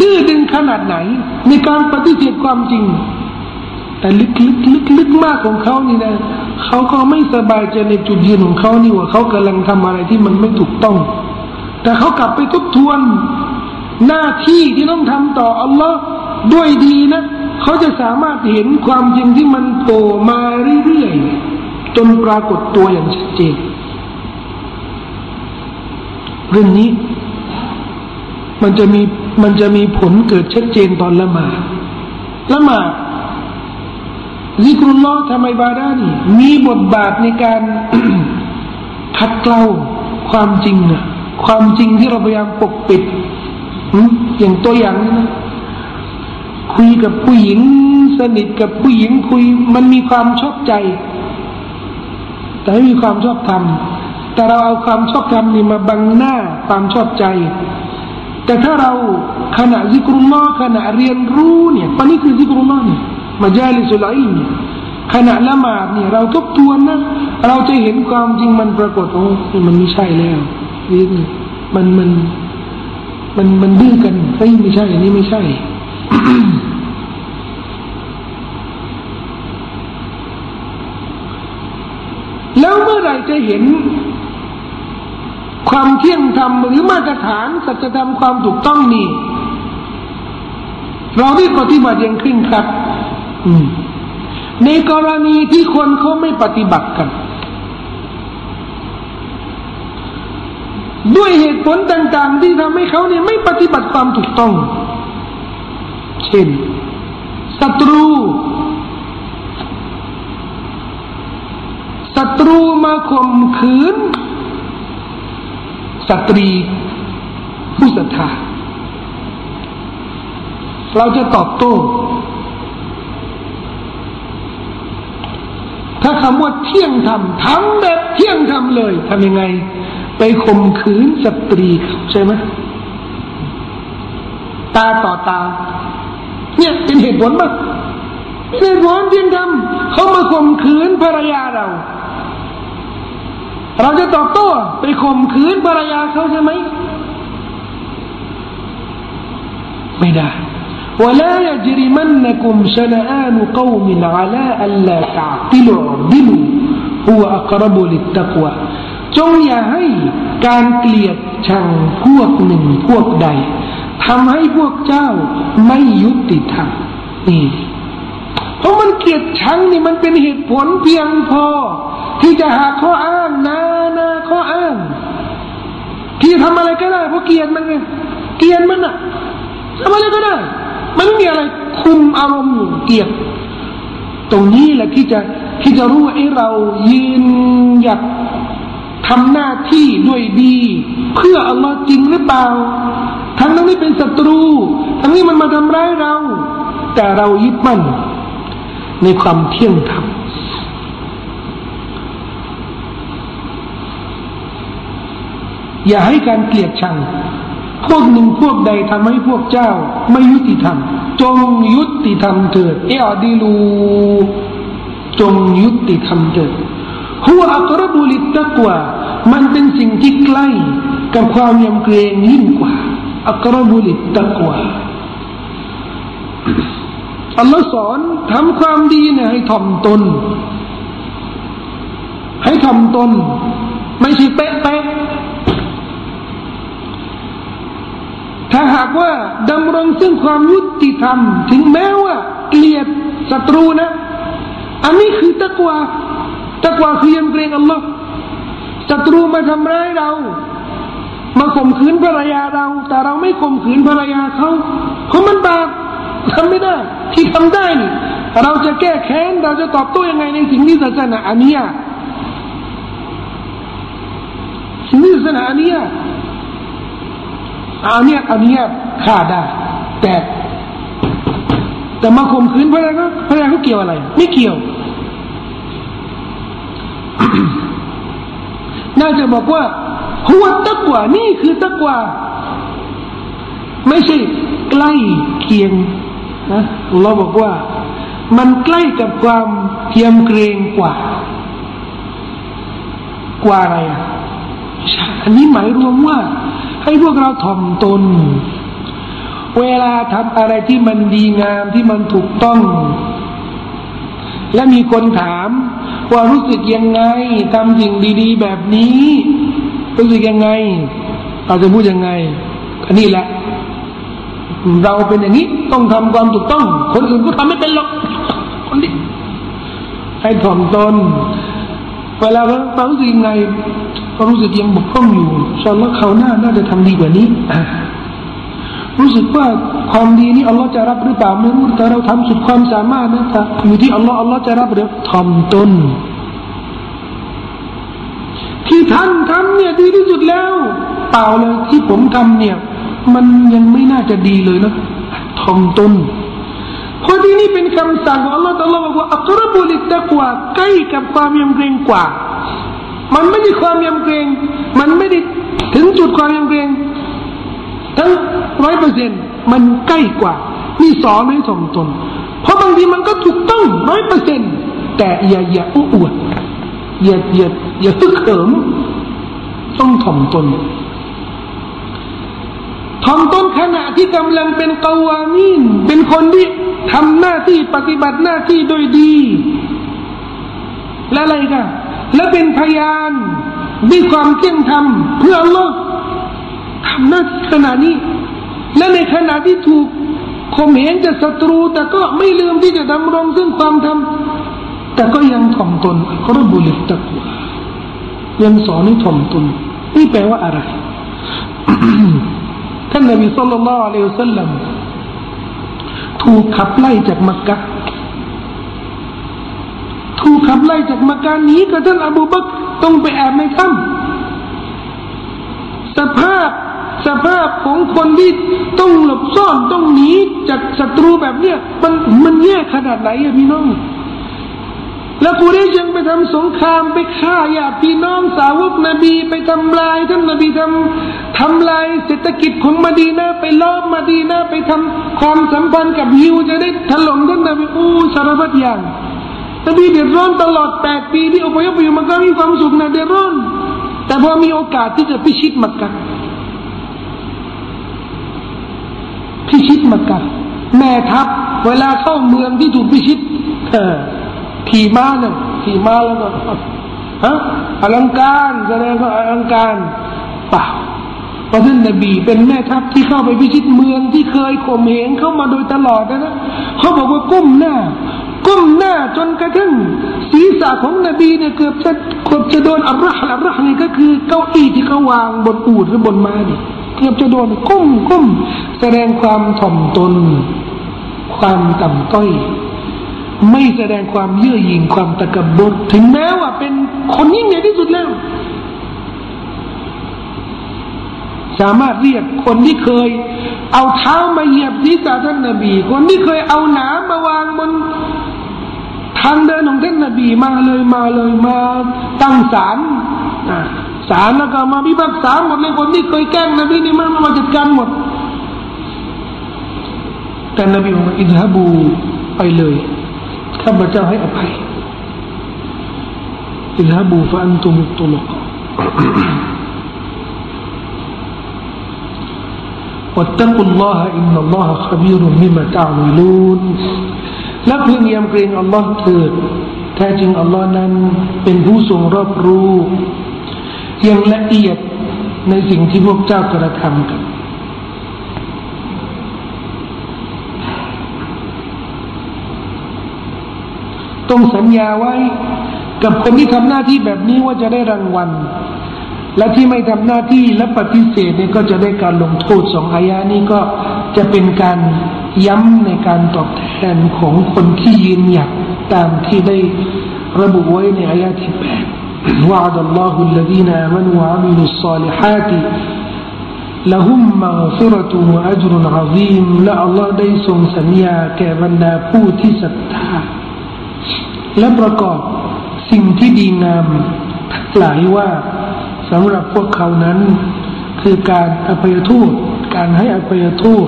ดื้อดึงขนาดไหน ในการปฏิเสธความจริง แต่ลึกๆลึกๆมากของเขานี่นะเขาก็ไม่สบายใจในจุดยืนของเขานี่ว่าเขากำลังทำอะไรที่มันไม่ถูกต้อง แต่เขากลับไปทบทวนหน้าที่ที่ต้องทำต่ออัลลอฮ์ด้วยดีนะเขาจะสามารถเห็นความจริงที่มันโตมาเรื่อยๆจนปรากฏตัวอย่างชัดเจน เรื่องนี้ มันจะมีมันจะมีผลเกิดชัดเจนตอนละหมาดละหมาดซิกรุลลอฮ์ทำไมบาดานี่มีบทบาทในการขัดเกลาความจริงอะความจริงที่เราพยายามปกปิดอย่างตัวอย่างนะคุยกับผู้หญิง สนิทกับผู้หญิงคุย มันมีความชอบใจ แต่ไม่มีความชอบธรรม แต่เราเอาความชอบธรรมนี่มาบังหน้าความชอบใจ แต่ถ้าเราขณะซิกรุลลอขณะเรียนรู้เนี่ยปนี้คือซิกรุลลอเนี่ยมาจาลิสุลัยเนี่ยขณะละหมาดเนี่ยเราทบทวนนะเราจะเห็นความจริงมันปรากฏโอ้มันไม่ใช่แล้วนี่มันมันมันมันดื้อกันเฮ้ยไม่ใช่อันนี้ไม่ใช่แล้วเมื่อไหร่จะเห็น ความเที่ยงธรรมหรือมาตรฐานสัจธรรมความถูกต้องนี่เราได้ปฏิบัติอย่างเคร่งครัดในกรณีที่คนเขาไม่ปฏิบัติกัน ด้วยเหตุผลต่างๆ ที่ทำให้เขาเนี่ยไม่ปฏิบัติความถูกต้อง เช่นศัตรูศัตรูมาข่มขืน สตรีผู้ศรัทธา เราจะตอบโต้ ถ้าคำว่าเที่ยงธรรมทำแบบเที่ยงธรรมเลยทำยังไง ไปข่มขืนสตรีใช่ไหมตาต่อตา เนี่ยเป็นเหตุผลปะเป็นเหตุผลเที่ยงธรรมเขามาข่มขืนภรรยาเรา เราจะตอบโต้ไปข่มขืนภรรยาเขาใช่ไหม ไม่ได้ ولا يجرمنكم شنآن قوم على ألا تعقلوا اعدلوا هو أقرب للتقوى จงอย่าให้การเกลียดชังพวกหนึ่งพวกใดทำให้พวกเจ้าไม่ยุติธรรมนี่เพราะมันเกลียดชังนี่มันเป็นเหตุผลเพียงพอ ที่จะหาข้ออ้างนานาข้ออ้าง ที่ทำอะไรก็ได้เพราะเกียดมันไงเกียดมันอะทำอะไรก็ได้ มันไม่มีอะไรคุมอารมณ์อยู่เกียบตรงนี้แหละที่จะที่จะรู้ว่าไอ้เรายืนหยัดทำหน้าที่ด้วยดี เพื่ออัลลอฮ์จริงหรือเปล่า ทั้งนั้นนี่เป็นศัตรู ทั้งนี้มันมาทำร้ายเรา แต่เรายึดมั่นในความเที่ยงธรรม อย่าให้การเกลียดชัง พวกหนึ่งพวกใดทำให้พวกเจ้าไม่ยุติธรรม จงยุติธรรมเถิดเออดีลูจงยุติธรรมเถิดหัวอักรบุลิตะกว่า มันเป็นสิ่งที่ใกล้กับความยำเกรงยิ่งกว่าอักรบุลิตะกว่าอัลลอฮ์สอนทำความดีเนี่ยให้ถ่อมตน ให้ถ่อมตน ไม่ใช่เป๊ะ ถ้าหากว่าดำรงซึ่งความยุติธรรม ถึงแม้ว่าเกลียดศัตรูนะ อันนี้คือตะกวาตะกวาคือยำเกรงอัลลอฮ์ศัตรูมาทำร้ายเรา มาข่มขืนภรรยาเรา แต่เราไม่ข่มขืนภรรยาเขาเพราะมันบาปทำไม่ได้ ที่ทำได้นี่เราจะแก้แค้นเราจะตอบโต้ยังไงในสิ่งที่ศาสนาอันนี้สิ่งที่ศาสนาอันนี้ อันเนี้ยเอันเนี้ยฆ่าได้ แต่แต่มาข่มขืนพระก็พระเขาเกี่ยวอะไร ไม่เกี่ยว น่าจะบอกว่าหัวตะกว่านี่คือตะกว่า ไม่ใช่ใกล้เคียงนะเราบอกว่า มันใกล้กับความเทียมเกรงกว่า กว่าอะไรอะอันนี้หมายรวมว่า ให้พวกเราถ่อมตน เวลาทำอะไรที่มันดีงามที่มันถูกต้อง และมีคนถามว่ารู้สึกยังไงทำสิ่งดีๆ แบบนี้ รู้สึกยังไง เราจะพูดยังไงอันนี้แหละ เราเป็นอย่างนี้ต้องทำความถูกต้อง คนอื่นก็ทำไม่เป็นหรอกคนนี้ให้ถ่อมตน เวลาเรารู้สึกยังไงก็รู้สึกยังบกพร่องอยู่ชอนแล้วเขาหน้าน่าจะทำดีกว่านี้รู้สึกว่าความดีนี้อัลลอฮ์จะรับหรือเปล่าไม่รู้แต่เราทำสุดความสามารถนะครับอยู่ที่อัลลอฮ์อัลลอฮ์จะรับหรือทำตนที่ท่านทำเนี่ยดีที่สุดแล้วเปล่าเลยที่ผมทำเนี่ย มันยังไม่น่าจะดีเลยนะทอมตน เพราะที่นี่เป็นคำสั่งของอัลลอฮ์อัลอฮ์บอกว่าอัครบุลิตะกว่าใกล้กับความยำเกรงกว่า มันไม่ได้ความยำเกรง มันไม่ได้ถึงจุดความยำเกรงทั้งร้อยเปอร์เซ็นมันใกล้กว่านี่สอนให้ถ่อมตน เพราะบางทีมันก็ถูกต้องร้อยเปอร์เซ็นแต่อย่าอย่าอ้วดอย่าอย่าอย่าตึกเขิมต้องถ่อมตน ถ่อมตนขณะที่กำลังเป็นกาวามีนเป็นคนที่ทำหน้าที่ปฏิบัติหน้าที่โดยดี และอะไรกันและเป็นพยานด้วยความเที่ยงธรรมเพื่ออัลลอฮ์ทำหน้าที่ขณะนี้ และในขณะที่ถูกข่มเหงจากศัตรู แต่ก็ไม่ลืมที่จะดำรงซึ่งความธรรมแต่ก็ยังถ่อมตนรบุลิตะกวยังสอนให้ถ่อมตนนี่แปลว่าอะไร ท่านนบีสุลต่านละอัลลอฮฺสัลลัมถูกขับไล่จากมักกะถูกขับไล่จากมักกะนี้กับท่านอบูบักต้องไปแอบในถ้ำสภาพสภาพของคนที่ต้องหลบซ่อนต้องหนีจากศัตรูแบบเนี้ยมันมันแย่ขนาดไหนอะพี่น้อง แล้วกูได้ยังไปทำสงครามไปฆ่าญาติพี่น้องสาวกนบีไปทำลายท่านนบีทำทำลายเศรษฐกิจของมาดีนาไปล้อมมาดีนาไปทำความสัมพันธ์กับยิวจะได้ถล่มท่านนบีอู้สารพัดอย่างนบีเดือดร้อนตลอดแปดปีที่อพยพไปอยู่มันก็มีความสุขนะเดือดร้อน แต่พอมีโอกาสที่จะพิชิตมักกะพิชิตมักกะแม่ทัพเวลาเข้าเมืองที่ถูกพิชิต เออ ขี่ม้าเนี่ยขี่ม้าแล้วก็ฮะอลังการแสดงว่าอลังการเปล่าเพราะท่านนบีเป็นแม่ทัพที่เข้าไปพิชิตเมืองที่เคยข่มเหงเข้ามาโดยตลอดนะนะเขาบอกว่าก้มหน้า ก้มหน้าจนกระทั่งศีรษะของนบีเนี่ยเกือบจะเกือบจะโดนอัลรห์อัลรห์นี่ก็คือเก้าอี้ที่เขาวางบนอูดหรือบนม้านี่เกือบจะโดนก้มก้มแสดงความถ่อมตน ความต่ำต้อย ไม่แสดงความเยื่อหยิ่งความตะกบดถึงแม้ว่าเป็นคนยิ่งใหญ่ที่สุดแล้ว สามารถเรียกคนที่เคย เอาเท้ามาเหยียบศีรษะท่านนบี คนที่เคยเอาหนามมาวางบนทางเดินของท่านนบีมาเลยมาเลยมาตั้งศาลศาลแล้วก็มาพิพากษาหมดเลยคนที่เคยแกล้งนบีนี่มามาจัดการหมด แต่นบีบอกว่าอิดฮบูไปเลย ข้าพเจ้าให้อภัยอิลฮะบูฟันตุมตุลกวัดตตะกุลลอฮ์อินนัลลอฮ์ขบีรุมิมาตาวิลูนและพึงยำเกรงอัลลอฮ์เถิดแท้จริงอัลลอฮ์นั้นเป็นผู้ทรงรอบรู้ยังละเอียดในสิ่งที่พวกเจ้ากระทำกัน ต้องสัญญาไว้ กับคนที่ทำหน้าที่แบบนี้ว่าจะได้รางวัล และที่ไม่ทำหน้าที่และปฏิเสธเนี่ยก็จะได้การลงโทษสองอายานี้ก็จะเป็นการย้ำในการตอบแทนของคนที่ยืนหยัดตามที่ได้ระบุไว้ในอายาที่แปด وعد الله الذين آمنوا وعملوا الصالحات لهم مغفرة وأجر عظيم และอัลลอฮ์ได้ทรงสัญญาแก่บรรดาผู้ที่ศรัทธา และประกอบสิ่งที่ดีงามหลายว่าสำหรับพวกเขานั้น คือการอภัยโทษการให้อภัยโทษ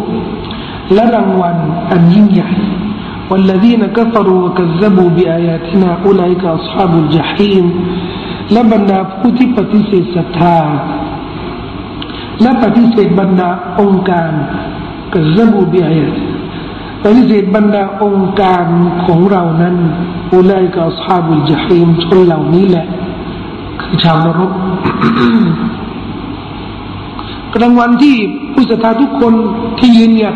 และรางวัลอันยิ่งใหญ่ والذين كفروا وكذبوا بآياتنا أولئك أصحاب الجحيم และบรรดาผู้ที่ปฏิเสธศรัทธาและปฏิเสธบรรดาองค์การกัซบูบิอายต ปฏิเสธบรรดาองค์การของเรานั้นอุลัยกับอัลฮาบุลจฮีมชนเหล่านี้แหละคือชาวนรกกลางวันที่ผู้ศรัทธาทุกคนที่ยืนเนี่ย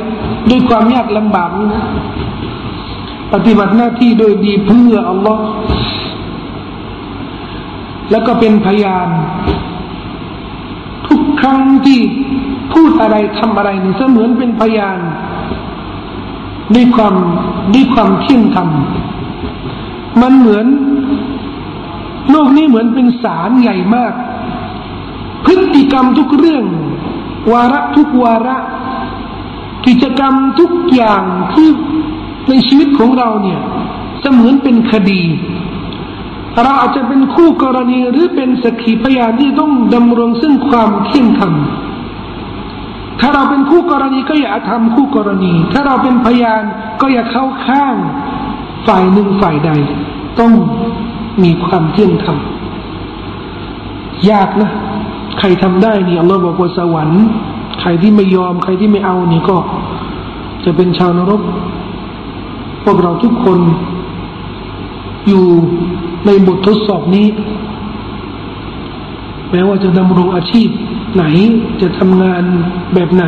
ด้วยความยากลำบากนี้นะปฏิบัติหน้าที่โดยดีเพื่ออัลลอฮ์แล้วก็เป็นพยาน ทุกครั้งที่พูดอะไรทำอะไรนี่เสมือนเป็นพยาน ด้วยความด้วยความเที่ยงธรรมมันเหมือน โลกนี้เหมือนเป็นศาลใหญ่มาก พฤติกรรมทุกเรื่อง วาระทุกวาระ กิจกรรมทุกอย่างที่ในชีวิตของเราเนี่ยเสมือนเป็นคดี เราอาจจะเป็นคู่กรณีหรือเป็นสักขีพยานที่ต้องดำรงซึ่งความเที่ยงธรรม ถ้าเราเป็นคู่กรณีก็อย่าทำคู่กรณี ถ้าเราเป็นพยานก็อย่าเข้าข้างฝ่ายหนึ่งฝ่ายใด ต้องมีความเที่ยงธรรมยากนะ ใครทำได้นี่อัลลอฮ์บอกว่าสวรรค์ ใครที่ไม่ยอม ใครที่ไม่เอานี่ก็ จะเป็นชาวนรก พวกเราทุกคน อยู่ในบททดสอบนี้ แม้ว่าจะดำรงอาชีพ ไหน จะทำงานแบบไหน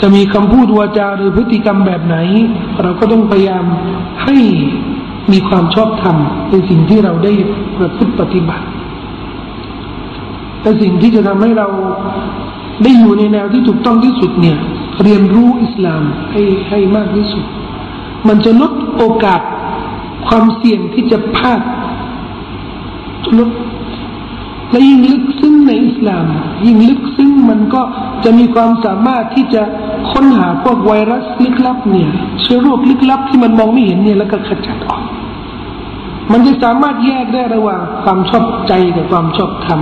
จะมีคำพูดวาจาหรือพฤติกรรมแบบไหน เราก็ต้องพยายามให้มีความชอบธรรมในสิ่งที่เราได้ประพฤติปฏิบัติแต่สิ่งที่จะทำให้เราได้อยู่ในแนวที่ถูกต้องที่สุดเนี่ย เรียนรู้อิสลามให้ให้มากที่สุด มันจะลดโอกาสความเสี่ยงที่จะพลาดลด และยิ่งลึกซึ้งในอิสลาม ยิ่งลึกซึ้งมันก็จะมีความสามารถที่จะค้นหาพวกไวรัสลึกลับเนี่ย เชื้อโรคลึกลับที่มันมองไม่เห็นเนี่ยแล้วก็ขจัดออก มันจะสามารถแยกได้ระหว่างความชอบใจกับความชอบธรรม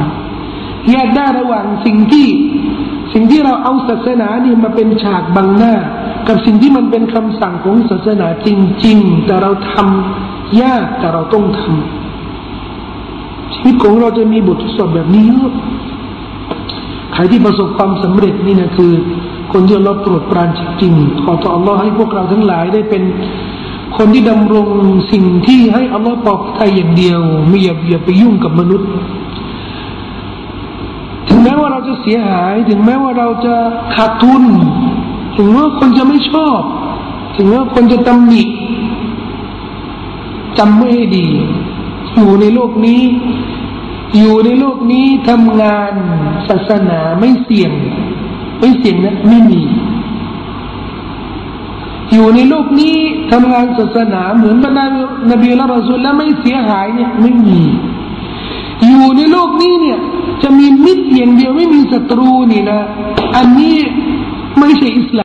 แยกได้ระหว่างสิ่งที่ สิ่งที่เราเอาศาสนานี่มาเป็นฉากบังหน้า กับสิ่งที่มันเป็นคำสั่งของศาสนาจริง ๆ แต่เราทำยากแต่เราต้องทำ ชีวิตของเราจะมีบททดสอบแบบนี้เยอะใครที่ประสบความสำเร็จนี่นะคือ คนที่เราตรวจปรานจริงๆขอต่ออัลลอฮ์ให้พวกเราทั้งหลายได้เป็นคนที่ดำรงสิ่งที่ให้อัลลอฮ์พอใจอย่างเดียว ไม่อย่าอย่าไปยุ่งกับมนุษย์ ถึงแม้ว่าเราจะเสียหาย ถึงแม้ว่าเราจะขาดทุน ถึงว่าคนจะไม่ชอบ ถึงว่าคนจะตำหนิจำไม่ให้ดี อยู่ในโลกนี้ อยู่ในโลกนี้ทำงานศาสนาไม่เสี่ยง ไม่เสี่ยงนะไม่มี อยู่ในโลกนี้ทำงานศาสนาเหมือนบรรดานบีละรอซูลแล้วไม่เสียหายเนี่ยไม่มี อยู่ในโลกนี้เนี่ย จะมีมิตรอย่างเดียวไม่มีศัตรูนี่นะ อันนี้ไม่ใช่อิสลาม